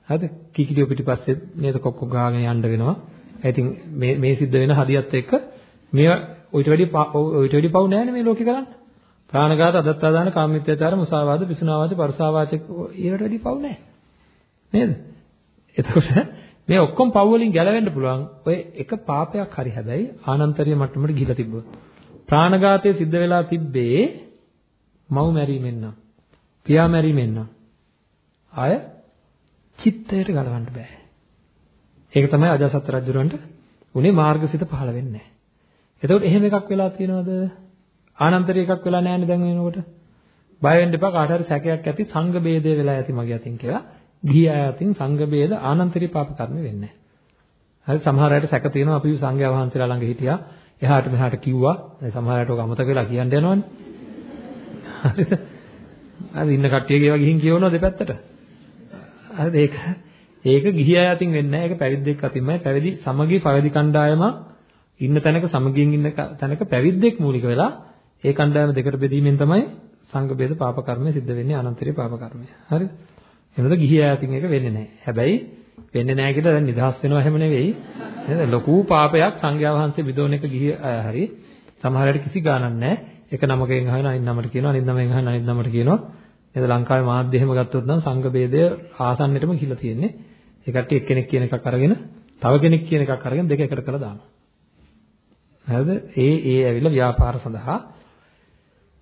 Speaker 2: හරිද? කිකිලිය පිටිපස්සේ නේද කොක්ක ගාගෙන යන්න වෙනවා. ඉතින් මේ මේ සිද්ධ වෙන හදියත් එක්ක මේවා ඔයිට වැඩි ඔයිට වැඩි පව් නැහැ මේ ලෝකේ කරන්නේ. ප්‍රාණඝාත, අදත්තාදාන, කාමමිත්‍යාචාර, මුසාවාද, පිසුනාවාද, පරසාවාච ඊට වැඩි පව් නැහැ. නේද? එතකොට මේ ඔක්කොම පව් වලින් ගැලවෙන්න පුළුවන් ඔය එක පාපයක් හරි හැබැයි ආනන්තරීය මට්ටමට ගිහිලා තිබ්බොත්. ප්‍රාණඝාතය සිද්ධ වෙලා තිබ්බේ මව් මැරීමෙන් නම්. පියා මැරීමෙන් නම්. ආය චිත්තයට ගලවන්න බෑ. ඒක තමයි අජාසත් රජුරන්ට උනේ මාර්ගසිත පහළ වෙන්නේ නැහැ. එතකොට එහෙම එකක් වෙලා තියෙනවද? ආනන්තරී එකක් වෙලා නැහැ දැන් වෙනකොට. බය වෙන්න එපා කාට හරි සැකයක් ඇති සංඝ ભેදය වෙලා ඇති මගේ අතින් කියලා. ගිහි අය අතින් සංඝ ભેද ආනන්තරී පාප කර්ම වෙන්නේ නැහැ. හරි සමහර අයට සැක තියෙනවා අපි සංඝයා වහන්සේලා ළඟ හිටියා. එහාට මෙහාට කිව්වා. සමහර අයට ඔක අමතක වෙලා කියන්න යනවනේ. හරිද? හරි ඉන්න කට්ටියගේ ඒවා ගිහින් කියවනවා දෙපැත්තට. හරිද ඒක ඒක ගිහි අය අතින් වෙන්නේ නැහැ. ඒක පැවිද්දෙක් අතින්මයි. පැවිදි සමගී පැවිදි කණ්ඩායම ඉන්න තැනක සමගියෙන් ඉන්න තැනක පැවිද්දෙක් මූලික වෙලා ඒ කණ්ඩායම දෙකට බෙදීමෙන් තමයි සංඝ ભેද පාප කර්මය සිද්ධ වෙන්නේ අනන්තරීය පාප කර්මය. හරිද? එහෙමද ගිහි අය අතින් ඒක වෙන්නේ නැහැ. හැබැයි වෙන්නේ නැහැ කියලා දැන් නිදහස් වෙනවා හැම නෙවෙයි. නේද? ලොකු පාපයක් සංඝයා වහන්සේ විදෝන එක ගිහි අය හරි සමහරවිට කිසි ගාණක් නැහැ. එක නමකෙන් අහන අනිත් නමට කියනවා අනිත් නමෙන් අහන අනිත් නමට කියනවා. නේද? ලංකාවේ මාධ්‍ය එහෙම ගත්තොත් නම් සංඝ ભેදය ආසන්නෙටම ගිහිලා තියෙන්නේ. ඒ කට්ටිය එක්කෙනෙක් කියන එකක් අරගෙන තව කෙනෙක් කියන එකක් අරගෙන දෙක එකට කරලා දානවා. හරිද? ඒ ඒ ඇවිල්ලා ව්‍යාපාර සඳහා.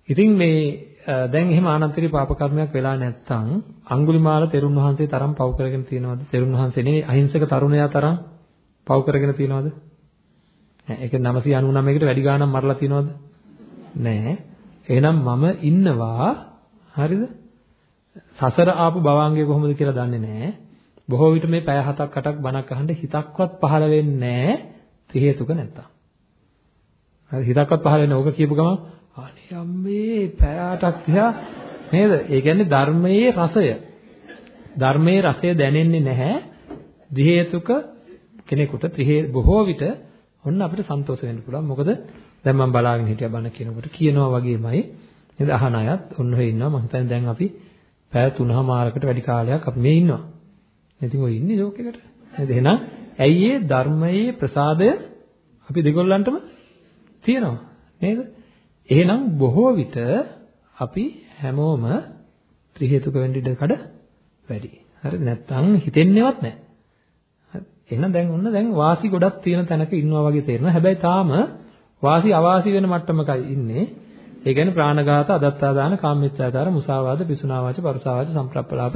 Speaker 2: ඉතින් මේ දැන් එහෙම ආනන්තරී පාප කර්මයක් වෙලා නැත්නම් අඟුලිමාල තෙරුන් වහන්සේ තරම් පව් කරගෙන තියනවද? තෙරුන් වහන්සේ නෙවෙයි අහිංසක තරුණයා තරම් පව් කරගෙන තියනවද? නෑ. ඒක 999කට වැඩි ගාණක් මරලා තියනවද? නෑ. එහෙනම් මම ඉන්නවා හරිද? සසර ආපු භවංගය කොහොමද කියලා දන්නේ නෑ. බොහෝ විට මේ පැය 7ක් 8ක් බණක් අහන්න හිතක්වත් පහළ වෙන්නේ නෑ ත්‍රි හේතුක නැත්තම්. හරි හිතක්වත් පහළ වෙන්නේ ඕක කියපු ගමන් අනේ අම්මේ පැය 8ක් තියා නේද? ඒ කියන්නේ ධර්මයේ රසය. ධර්මයේ රසය දැනෙන්නේ නැහැ ත්‍රි හේතුක කෙනෙකුට ත්‍රි බොහෝ විට ඔන්න අපිට සන්තෝෂ වෙන්න පුළුවන්. මොකද දැන් මම බලාගෙන හිටියා බණ කියනකොට කියනවා වගේමයි නේද අහන අයත් ඔන්න ඔය ඉන්නවා මම හිතන්නේ දැන් අපි පැය 3මාරකට වැඩි කාලයක් අපි මේ ඉන්නවා. ඉතින් ඔය ඉන්නේ ෂෝක් එකට. නේද? එහෙනම් ඇයි ඒ ධර්මයේ ප්‍රසාදය අපි දෙගොල්ලන්ටම තියෙනවා නේද? එහෙනම් බොහෝ විට අපි හැමෝම ත්‍රි හේතුක වෙන්න ඉඩ කඩ වැඩි. හරිද? නැත්තම් හිතෙන්නේවත් නැහැ. හරි. එහෙනම් දැන් ඔන්න දැන් වාසි ගොඩක් තියෙන තැනක ඉන්නවා වගේ තේරෙනවා. හැබැයි තාම වාසි අවාසි වෙන මට්ටමකයි ඉන්නේ. ඒ කියන්නේ ප්‍රාණඝාත, අදත්තාදාන, කාමමිත්‍යාචාර, මුසාවාද, පිසුනාවාච, පරුසාවාච, සම්ප්‍රප්පලාප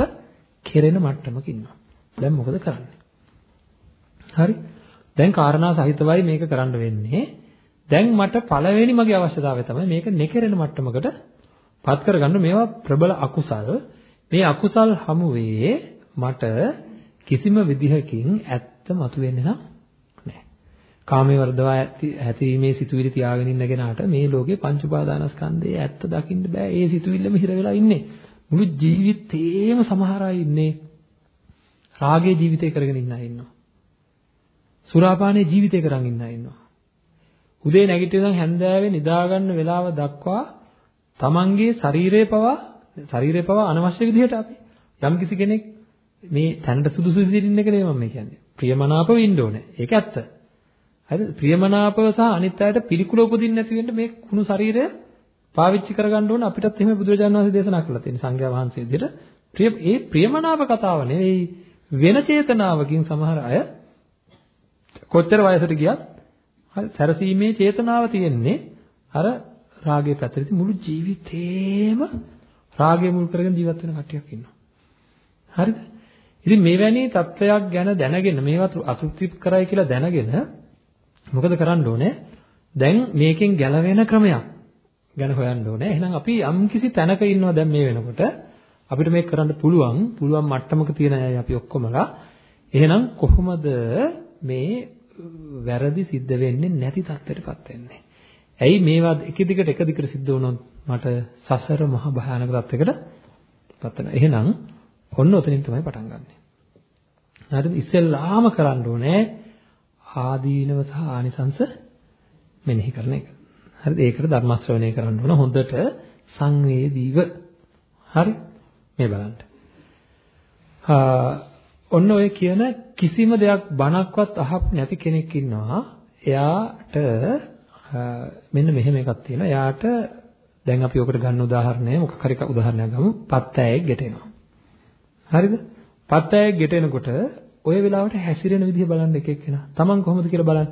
Speaker 2: කෙරෙන මට්ටමක ඉන්නවා. දැන් මොකද කරන්නේ? හරි. දැන් කාරණා සහිතවයි මේක කරන්න වෙන්නේ. දැන් මට පළවෙනි මගේ අවශ්‍යතාවය තමයි මේක නෙකරෙන මට්ටමකට පත් කරගන්න මේවා ප්‍රබල අකුසල්. මේ අකුසල් හමුවේ මට කිසිම විදිහකින් ඇත්ත මතුවෙන්නේ නැහැ. කාමයේ වර්ධවා ඇතිීමේ සිතුවිලි තියාගෙන ඉන්න කෙනාට මේ ලෝකේ පංච උපාදානස්කන්ධයේ ඇත්ත දකින්න බෑ. ඒ සිතුවිල්ලම හිර වෙලා ඉන්නේ. මුළු ජීවිතේම සමහර අය ඉන්නේ රාගයේ ජීවිතය කරගෙන ඉන්න අය ඉන්නවා. සුරාපානයේ ජීවිතය කරන් ඉන්න අය ඉන්නවා. උදේ නැගිටින හැන්දෑවේ නිදා ගන්න වෙලාව දක්වා තමන්ගේ ශරීරය පවා ශරීරය පවා අනවශ්‍ය විදිහට අපි යම් කිසි කෙනෙක් මේ තැනට සුදුසු විදිහට ඉන්න එක නෙවෙයි මම කියන්නේ. ප්‍රියමනාපව ඉන්න ඕනේ. ඒක ඇත්ත. හරිද? ප්‍රියමනාපව සහ අනිත් අයට පිළිකුල උපදින්න නැති වෙන්න මේ කුණු ශරීරය පාවිච්චි කරගන්න ඕන අපිටත් එහෙම බුදුරජාණන් වහන්සේ දේශනා කළා තියෙන සංඝයා වහන්සේ විදිහට ප්‍රිය ඒ ප්‍රියමනාප කතාව නෙවෙයි වෙන චේතනාවකින් සමහර අය කොච්චර වයසට ගියත් හරි සැරසීමේ චේතනාව තියෙන්නේ අර රාගයේ පැත්තට මුළු ජීවිතේම රාගය මුල් කරගෙන ජීවත් වෙන කට්ටියක් ඉන්නවා. හරිද? ඉතින් මේවැනි தත්වයක් ගැන දැනගෙන මේවත් අතෘප්ති කරයි කියලා දැනගෙන මොකද කරන්න ඕනේ? දැන් මේකෙන් ගැලවෙන ක්‍රමයක් ගැන හොයන්න ඕනේ. එහෙනම් අපි යම් කිසි තැනක ඉන්නවා දැන් මේ වෙනකොට අපිට මේක කරන්න පුළුවන් පුළුවන් මට්ටමක තියෙන අය අපි ඔක්කොමලා එහෙනම් කොහොමද මේ වැරදි සිද්ධ වෙන්නේ නැති තත්ත්වයටපත් වෙන්නේ? ඇයි මේවා එක දිගට එක දිගට සිද්ධ වුණොත් මට සසර මහ භයානක තත්ත්වයකටපත් වෙනවා. එහෙනම් ඔන්න ඔතනින් තමයි පටන් ගන්නෙ. හරිද? ඉස්සෙල්ලාම කරන්න ඕනේ ආදීනව සහ ආනිසංස මෙනෙහි කරන එක. හරිද? ඒකට ධර්ම ශ්‍රවණය කරන්න ඕන හොඳට සංවේදීව. හරි? මේ බලන්න. ඔන්න ඔය කියන කිසිම දෙයක් බණක්වත් අහපු නැති කෙනෙක් ඉන්නවා. එයාට මෙන්න මෙහෙම එකක් තියෙනවා. එයාට දැන් අපි ඔකට ගන්න උදාහරණය මොකක් හරි උදාහරණයක් ගමු. පත්තෑයෙක් ගෙටෙනවා. හරිද? පත්තෑයෙක් ගෙටෙනකොට ඔය වෙලාවට හැසිරෙන විදිහ බලන්න එක එක්කෙනා. Taman කොහොමද කියලා බලන්න.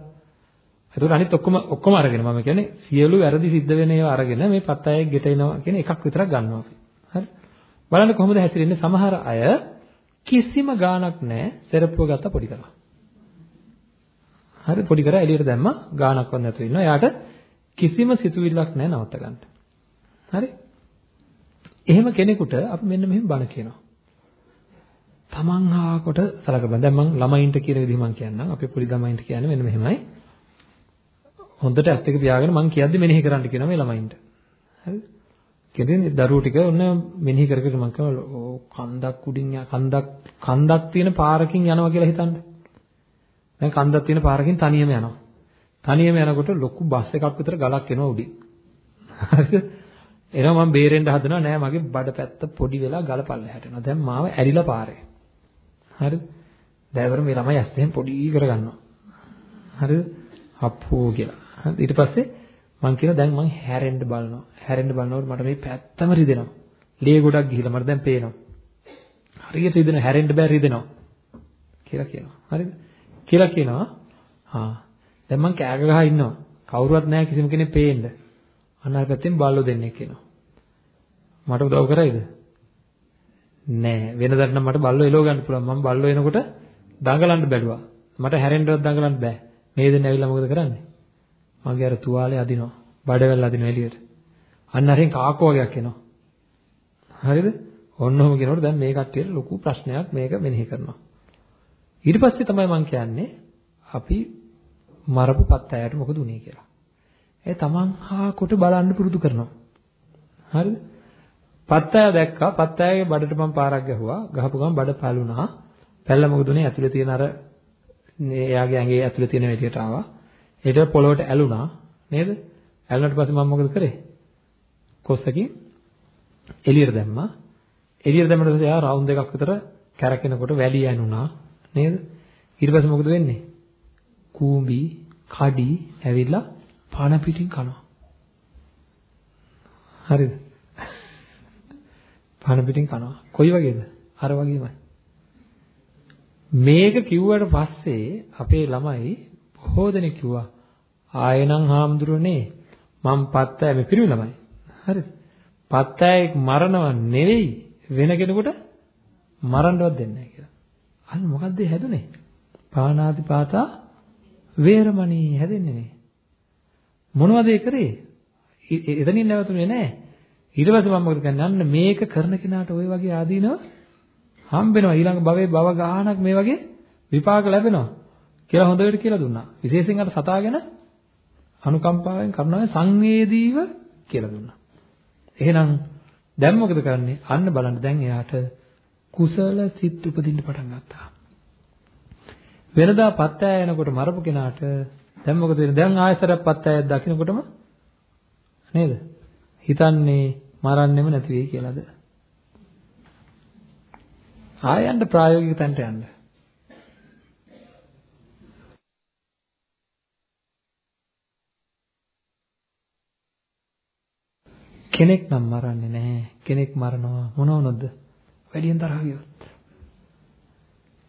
Speaker 2: එතකොට අනිත් ඔක්කොම ඔක්කොම අරගෙන මම කියන්නේ සියලු වැරදි සිද්ධ වෙන ඒවා අරගෙන මේ පත්තෑයෙක් ගෙටෙනවා කියන එකක් විතරක් ගන්නවා අපි. හරි? බලන්න කොහොමද හැසිරෙන්නේ සමහර අය කිසිම ගාණක් නැහැ සෙරප්පුව ගත්ත පොඩි කරලා. හරි පොඩි කරා එළියට දැම්මා ගාණක්වත් නැතුව ඉන්නවා. එයාට කිසිම සිතුවිල්ලක් නැහැ නවත්ත ගන්න. හරි? එහෙම කෙනෙකුට අපි මෙන්න මෙහෙම බණ කියනවා. තමන් හාකොට සලකපන්. දැන් මම ළමයින්ට කියන විදිහ මම කියන්නම්. අපේ පොඩි ළමයින්ට කියන්නේ මෙන්න මෙහෙමයි. හොඳට ඇත්ත එක පියාගෙන මම කියද්දි මෙනෙහි කරන්න කියනවා මේ ළමයින්ට. හරිද? කියන්නේ දරුවෝ ටික ඔන්න මෙනෙහි කර කර මම කියනවා කන්දක් උඩින් කන්දක් කන්දක් තියෙන පාරකින් යනවා කියලා හිතන්න. දැන් කන්දක් තියෙන පාරකින් තනියම යනවා. තනියම යනකොට ලොකු බස් එකක් විතර ගලක් එනවා උඩින්. හරිද? එනවා මම බේරෙන්න හදනවා නෑ මගේ බඩ පැත්ත පොඩි වෙලා ගල පල්ලෙහාට යනවා. දැන් මාව ඇරිලා පාරේ. හරිද? ඩ්‍රයිවර් මේ ළමයි ඇස් දෙකෙන් පොඩි කරගන්නවා. හරිද? අප්පෝ කියලා. හරිද? ඊට පස්සේ මං කියනවා දැන් මං හැරෙන්න බලනවා. හැරෙන්න බලනකොට මට මේ පැත්තම රිදෙනවා. ලේ ගොඩක් ගිහිලා මට දැන් පේනවා. හරියට රිදෙන හැරෙන්න බෑ රිදෙනවා. කියලා කියනවා. හරිද? කියලා කියනවා. හා දැන් මං කෑග ගහ ඉන්නවා. කවුරුවත් නැහැ කිසිම කෙනෙක් පේන්න. අනාර පැත්තෙන් බල්ලෝ දෙන්නෙක් එනවා. මට උදව් කරයිද? නෑ. වෙනදට නම් මට බල්ලෝ එලව ගන්න පුළුවන්. මම බල්ලෝ එනකොට දඟලන්න බැලුවා. මට හැරෙන්නවත් දඟලන්න බෑ. මේ දෙන්න ඇවිල්ලා මොකද කරන්නේ? මගේ අර තුවාලේ අදිනවා. බඩවැල් අදිනවා එළියට. අන්න අරින් කාකෝ වගේක් එනවා. හරිද? ඔන්න ඔහොම කියනකොට දැන් මේ කට්ටියට ලොකු ප්‍රශ්නයක් මේක මෙනෙහි කරනවා. ඊට පස්සේ තමයි මම කියන්නේ අපි මරපු පත් අයට මොකද උනේ කියලා. ඒ තමන් හා කොට බලන්න පුරුදු කරනවා. හරිද? පත් අය දැක්කා පත් අයගේ බඩට මම පාරක් ගැහුවා. ගහපු ගමන් බඩ පැලුණා. පැල්ල මොකද උනේ? ඇතුලේ තියෙන අර එයාගේ ඇඟේ ඇතුලේ තියෙන එළියට ආවා. ඊට පොළොවට ඇලුනා නේද? ඇලුනට පස්සේ මම මොකද කරේ? කොස්සකින් එළියට දැම්මා. එළියට දැම්මට පස්සේ එයා රවුන්ඩ් එකක් විතර කැරකෙනකොට වැලි ඇනුණා නේද? ඊට පස්සේ මොකද වෙන්නේ? කූඹි, කඩි ඇවිල්ලා පණ පිටින් කනවා. හරිද? පණ පිටින් කනවා. කොයි වගේද? අර වගේමයි. මේක කිව්වට පස්සේ අපේ ළමයි බොහෝ දෙනෙක් කිව්වා ආයෙනම් හාමුදුරනේ මම පත්තෑ මේ පිරිමි ළමයි. හරිද? පත්තෑයෙක් මරණව නෙවෙයි වෙන කෙනෙකුට මරන්නවත් දෙන්නේ නැහැ කියලා. අන්න මොකද්ද හැදුනේ? පාණාතිපාතා වේරමණී හැදෙන්නේ නේ. මොනවද ඒ කරේ? එතනින් නැවතුනේ නැහැ. ඊට පස්සේ මම මොකද කරන්නේ? අන්න මේක කරන කෙනාට ওই වගේ ආදීනව හම්බෙනවා. ඊළඟ භවයේ භව ගානක් මේ වගේ විපාක ලැබෙනවා. කියලා හොඳට කියලා දුන්නා. විශේෂයෙන් අර සතා ගැන අනුකම්පාවෙන් කරුණාවෙන් සංවේදීව කියලා දුන්නා. එහෙනම් දැන් මොකද කරන්නේ? අන්න බලන්න දැන් එයාට කුසල සිත් උපදින්න පටන් ගත්තා. වෙනදා පත්තෑ යනකොට මරපු කෙනාට දැන් මොකද වෙන්නේ? දැන් ආයතරයක් පත්තෑයක් දකින්නකොටම නේද? හිතන්නේ මරන්නෙම නැති වෙයි කියලාද? ආයන්න ප්‍රායෝගික තැනට යන්න. කෙනෙක් නම් මරන්නේ නැහැ. කෙනෙක් මරනවා මොන වුණොත්ද? වැඩියෙන් තරහ ගියොත්.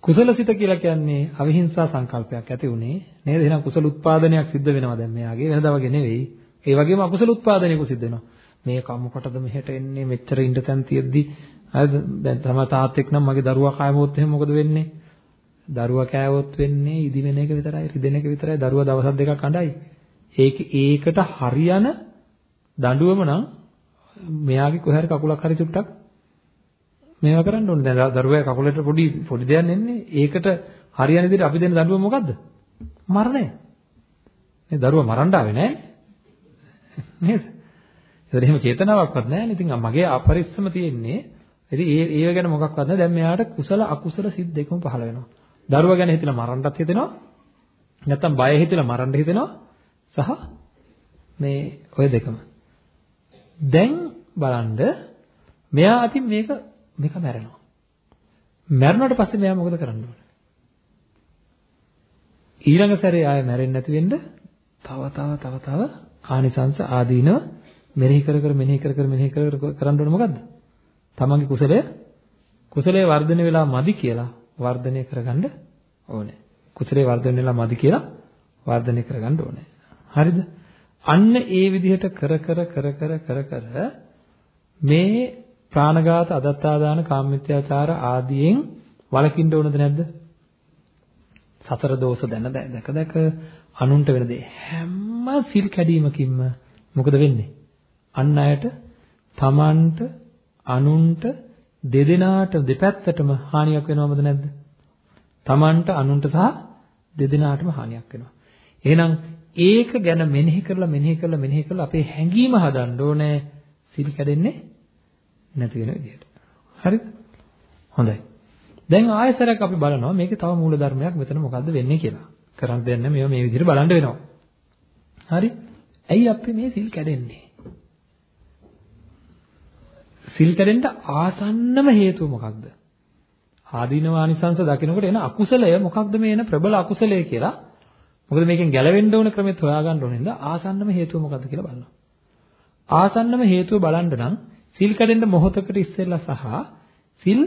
Speaker 2: කුසලසිත කියලා කියන්නේ අවිහිංසා සංකල්පයක් ඇති උනේ නේද? එහෙනම් කුසල උත්පාදනයක් සිද්ධ වෙනවා දැන් මෙයාගේ වෙනදා වගේ නෙවෙයි. ඒ වගේම අකුසල උත්පාදනයක සිද්ධ වෙනවා. මේ කම්මකටද මෙහෙට එන්නේ මෙච්චර ඉඳ තැන් තියෙද්දි හරිද? දැන් තමයි තාත්තෙක් නම් මගේ දරුවා කෑවොත් එහෙනම් මොකද වෙන්නේ? දරුවා කෑවොත් වෙන්නේ ඉදිවෙන එක විතරයි, රිදෙන එක විතරයි. දරුවා දවස් දෙකක් අඬයි. ඒක ඒකට හරියන දඬුවම නම් මෙයාගේ කොහේ හරි කකුලක් හරි චුට්ටක් මේවා කරන්න ඕනේ. දැන් දරුවා කකුලට පොඩි පොඩි දෙයක් නෙන්නේ. ඒකට හරියන විදිහට අපි දෙන දඬුවම මොකද්ද? මරණය. මේ දරුවා මරන්න ආවේ නෑනේ. නේද? ඒතර එහෙම චේතනාවක්වත් නෑනේ. ඉතින් මගේ අපරිස්සම තියෙන්නේ. ඉතින් ඒ ඒව ගැන මොකක්වත් නෑ. දැන් මෙයාට කුසල අකුසල සිත් දෙකම පහළ වෙනවා. දරුවා ගැන හිතලා මරන්නත් හිතෙනවා. නැත්තම් බය හිතලා මරන්න හිතෙනවා. සහ මේ ඔය දෙකම. දැන් බලන්න මෙයා අතින් මේක මේක මැරෙනවා. මැරුණාට පස්සේ මෙයා මොකද කරන්න ඕනේ? ඊළඟ සැරේ ආයෙ මැරෙන්නේ නැති වෙන්න තව තව තව තව ආනිසංස ආදීනව මෙනෙහි කර කර මෙනෙහි කර කර මෙනෙහි කර කර කරන්න ඕනේ මොකද්ද? තමන්ගේ කුසලය කුසලයේ වර්ධනය වෙලා මදි කියලා වර්ධනය කරගන්න ඕනේ. කුසලයේ වර්ධනය වෙලා මදි කියලා වර්ධනය කරගන්න ඕනේ. හරිද? අන්න ඒ විදිහට කර කර කර කර කර කර මේ ප්‍රාණඝාත අදත්තාදාන කාමමිත්‍යාචාර ආදියෙන් වළකින්න ඕනද නැද්ද? සතර දෝෂ දැන දැක දැක අනුන්ට වෙන දේ හැම සිල් කැඩීමකින්ම මොකද වෙන්නේ? අන් අයට, තමන්ට, අනුන්ට, දෙදෙනාට දෙපැත්තටම හානියක් වෙනවමද නැද්ද? තමන්ට, අනුන්ට සහ දෙදෙනාටම හානියක් වෙනවා. එහෙනම් ඒක ගැන මෙනෙහි කරලා මෙනෙහි කරලා මෙනෙහි කරලා අපේ හැඟීම හදන්න ඕනේ සිල් කැඩෙන්නේ නැති වෙන විදිහට. හරිද? හොඳයි. දැන් ආයසරයක් අපි බලනවා මේකේ තව මූල ධර්මයක් මෙතන මොකද්ද වෙන්නේ කියලා. කරන්න දෙයක් නැහැ මේවා මේ විදිහට බලන්න වෙනවා. හරි? ඇයි අපි මේ සිල් කැඩෙන්නේ? සිල් කැඩෙන්න ආසන්නම හේතුව මොකක්ද? ආදීනවානිසංස දකිනකොට එන අකුසලය මොකක්ද මේ එන ප්‍රබල අකුසලය කියලා මොකද මේකෙන් ගැලවෙන්න ඕන ක්‍රමෙත් හොයාගන්න ඕන හින්දා ආසන්නම හේතුව මොකද්ද කියලා බලනවා. ආසන්නම හේතුව බලන්න නම් සිල් කැඩෙන්න මොහොතකට ඉස්සෙල්ලා සහ සිල්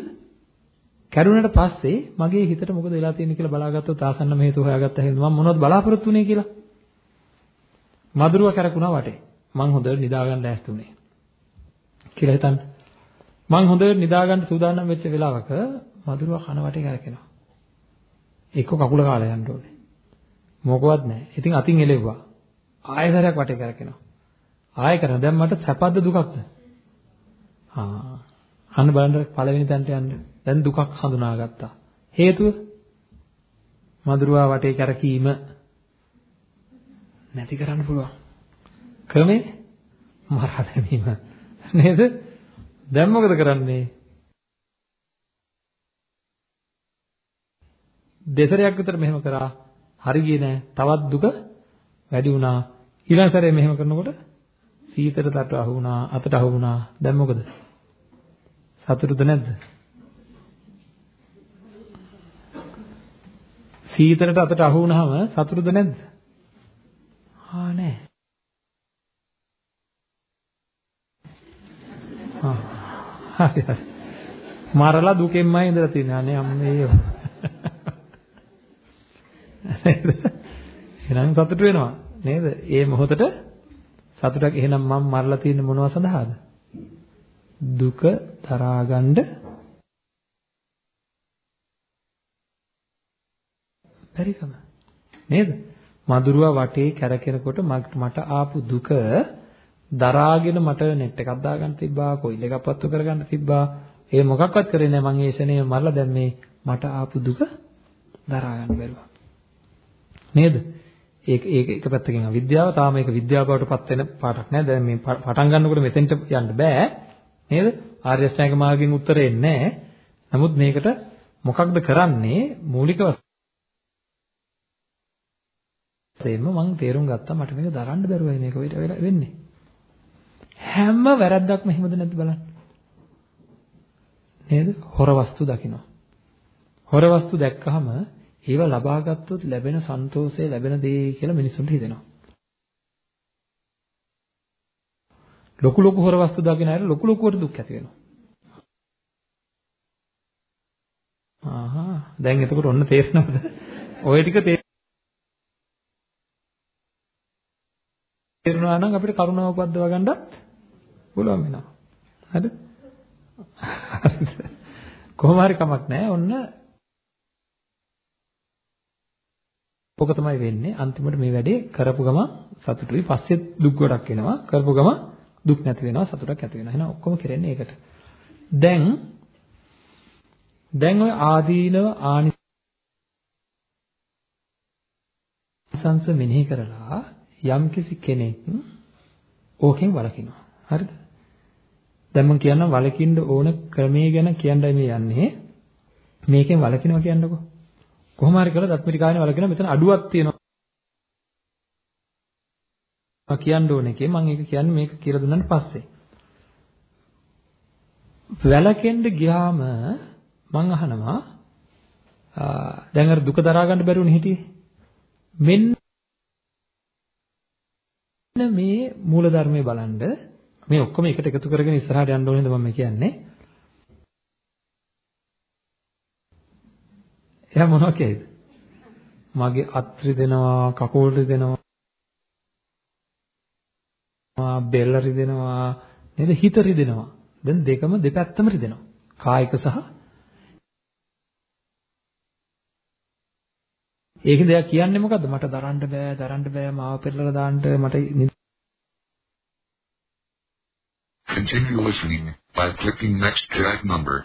Speaker 2: කැඩුනට පස්සේ මගේ හිතට මොකද වෙලා තියෙන්නේ කියලා බලාගත්තොත් ආසන්නම හේතුව හොයාගත්ත හින්දා මම මොනවද බලාපොරොත්තු වෙන්නේ කියලා. මදුරුව කරකුණා වටේ. මං හොඳට නිදාගන්න ඈස්තු උනේ. කියලා හිතන්න. මං හොඳට නිදාගන්න සූදානම් වෙච්ච වෙලාවක මදුරුව කන වටේ කරකිනවා. එක්ක කකුල කාලා යන්න ඕනේ. මොකවත් නැහැ. ඉතින් අතින් එලෙව්වා. ආයෙ සැරයක් වටේ කරකිනවා. ආයෙ කරන දැන් මට සැපද දුකක්ද? ආ. අන්න බලන්න පළවෙනි තැනට යන්න. දැන් දුකක් හඳුනාගත්තා. හේතුව මధుරවා වටේ කරකීම නැති කරන්න පුළුවන්. ක්‍රමේ මරා දැමීම නේද? දැන් මොකද කරන්නේ? දෙසරයක් විතර මෙහෙම කරා හරි ගියේ නෑ. තවත් දුක වැඩි වුණා. ඊළඟ සැරේ මෙහෙම කරනකොට සීතට තට අහු වුණා, අතට අහු වුණා. දැන් මොකද? සතුටුද නැද්ද? සීතලට අතට අහු වුණාම සතුටුද නැද්ද? ආ නෑ. ආ හරි හරි. මරලා දුකෙන්මයි ඉඳලා තියෙන්නේ. අනේ අම්මේ. එහෙනම් සතුට වෙනවා නේද? ඒ මොහොතට සතුටක් එහෙනම් මම මරලා තියෙන්නේ මොනව සඳහාද? දුක තරහගන්න බැරිකම නේද? මදුරුවා වටේ කැරකෙනකොට මට ආපු දුක දරාගෙන මට net එකක් දාගන්න තිබ්බා, කොයිල් එකක් පත්තු කරගන්න තිබ්බා. ඒ මොකක්වත් කරේ නැහැ මං ඒ ෂනේ මරලා දැන් මේ මට ආපු දුක දරා ගන්න බැරුවා. නේද? ඒක ඒක එක පැත්තකින් අවිද්‍යාව තාම ඒක විද්‍යාව බවට පත් වෙන පාඩක් නෑ. දැන් මේ පටන් ගන්නකොට මෙතෙන්ට යන්න බෑ. නේද? ආර්ය අෂ්ටාංග මාර්ගයෙන් උත්තරේ නැහැ. නමුත් මේකට මොකක්ද කරන්නේ? මූලික වශයෙන්ම මම තේරුම් ගත්තා මට මේක දරන්න බැරුවයි මේක වෙන්නේ. හැම වැරද්දක්ම එහෙමද නැද්ද බලන්න. නේද? හොර වස්තු දකින්න. හොර වස්තු දැක්කහම ඒව ලබා ගත්තොත් ලැබෙන සන්තෝෂය ලැබෙන දේ කියලා මිනිසුන්ට හිතෙනවා. ලොකු ලොකු හොර වස්තු දකින අය ලොකු ලොකුවට දුක් ඇති වෙනවා. ආහා දැන් එතකොට ඔන්න තේරෙනවද? ඔය ටික තේරුණා නම් අපිට කරුණාව උපද්දව ගන්නත් පුළුවන් වෙනවා. හරිද? කොහොම හරි කමක් නැහැ. ඔන්න ඔක තමයි වෙන්නේ. අන්තිමට මේ වැඩේ කරපු ගම සතුටුයි. පස්සේ දුක් ගොඩක් එනවා. කරපු ගම දුක් නැති වෙනවා සතුටක් ඇති වෙනවා. එහෙනම් ඔක්කොම කරන්නේ ඒකට. දැන් දැන් ඔය ආදීනව ආනි ආනිසංස මෙනෙහි කරලා යම්කිසි කෙනෙක් ඕකෙන් වළකිනවා. හරිද? දැන් මම කියන්නම් වළකින්න ඕන ක්‍රමයේ ගැන කියන්නයි මේ යන්නේ. මේකෙන් වළකිනවා කියන්නකෝ. කොහොම හරි කරලා දත්මිටිකායනේ වළකිනවා මෙතන අඩුවක් තියෙනවා. කියන්න ඕන එකේ මම ඒක කියන්නේ මේක කියලා දුන්නාට පස්සේ. වැළකෙන්න ගියාම මං අහනවා දැන් අර දුක දරා ගන්න බැරුණේ හිටියේ. මෙන්න මේ මූල ධර්මයේ බලන්න මේ ඔක්කොම එකට එකතු කරගෙන ඉස්සරහට යන්න ඕනේද මම කියන්නේ. එයා මොනවා කියයිද? මගේ අත් රිදෙනවා, කකුල් රිදෙනවා, බෙල්ල රිදෙනවා, නේද? හිත රිදෙනවා. දැන් දෙකම දෙපැත්තම රිදෙනවා. කායික සහ ඒකෙන්ද එයා කියන්නේ මොකද්ද? මට දරන්න බෑ, දරන්න බෑ, මාව පෙරලලා දාන්න මට
Speaker 1: Continue listening by clicking next track number.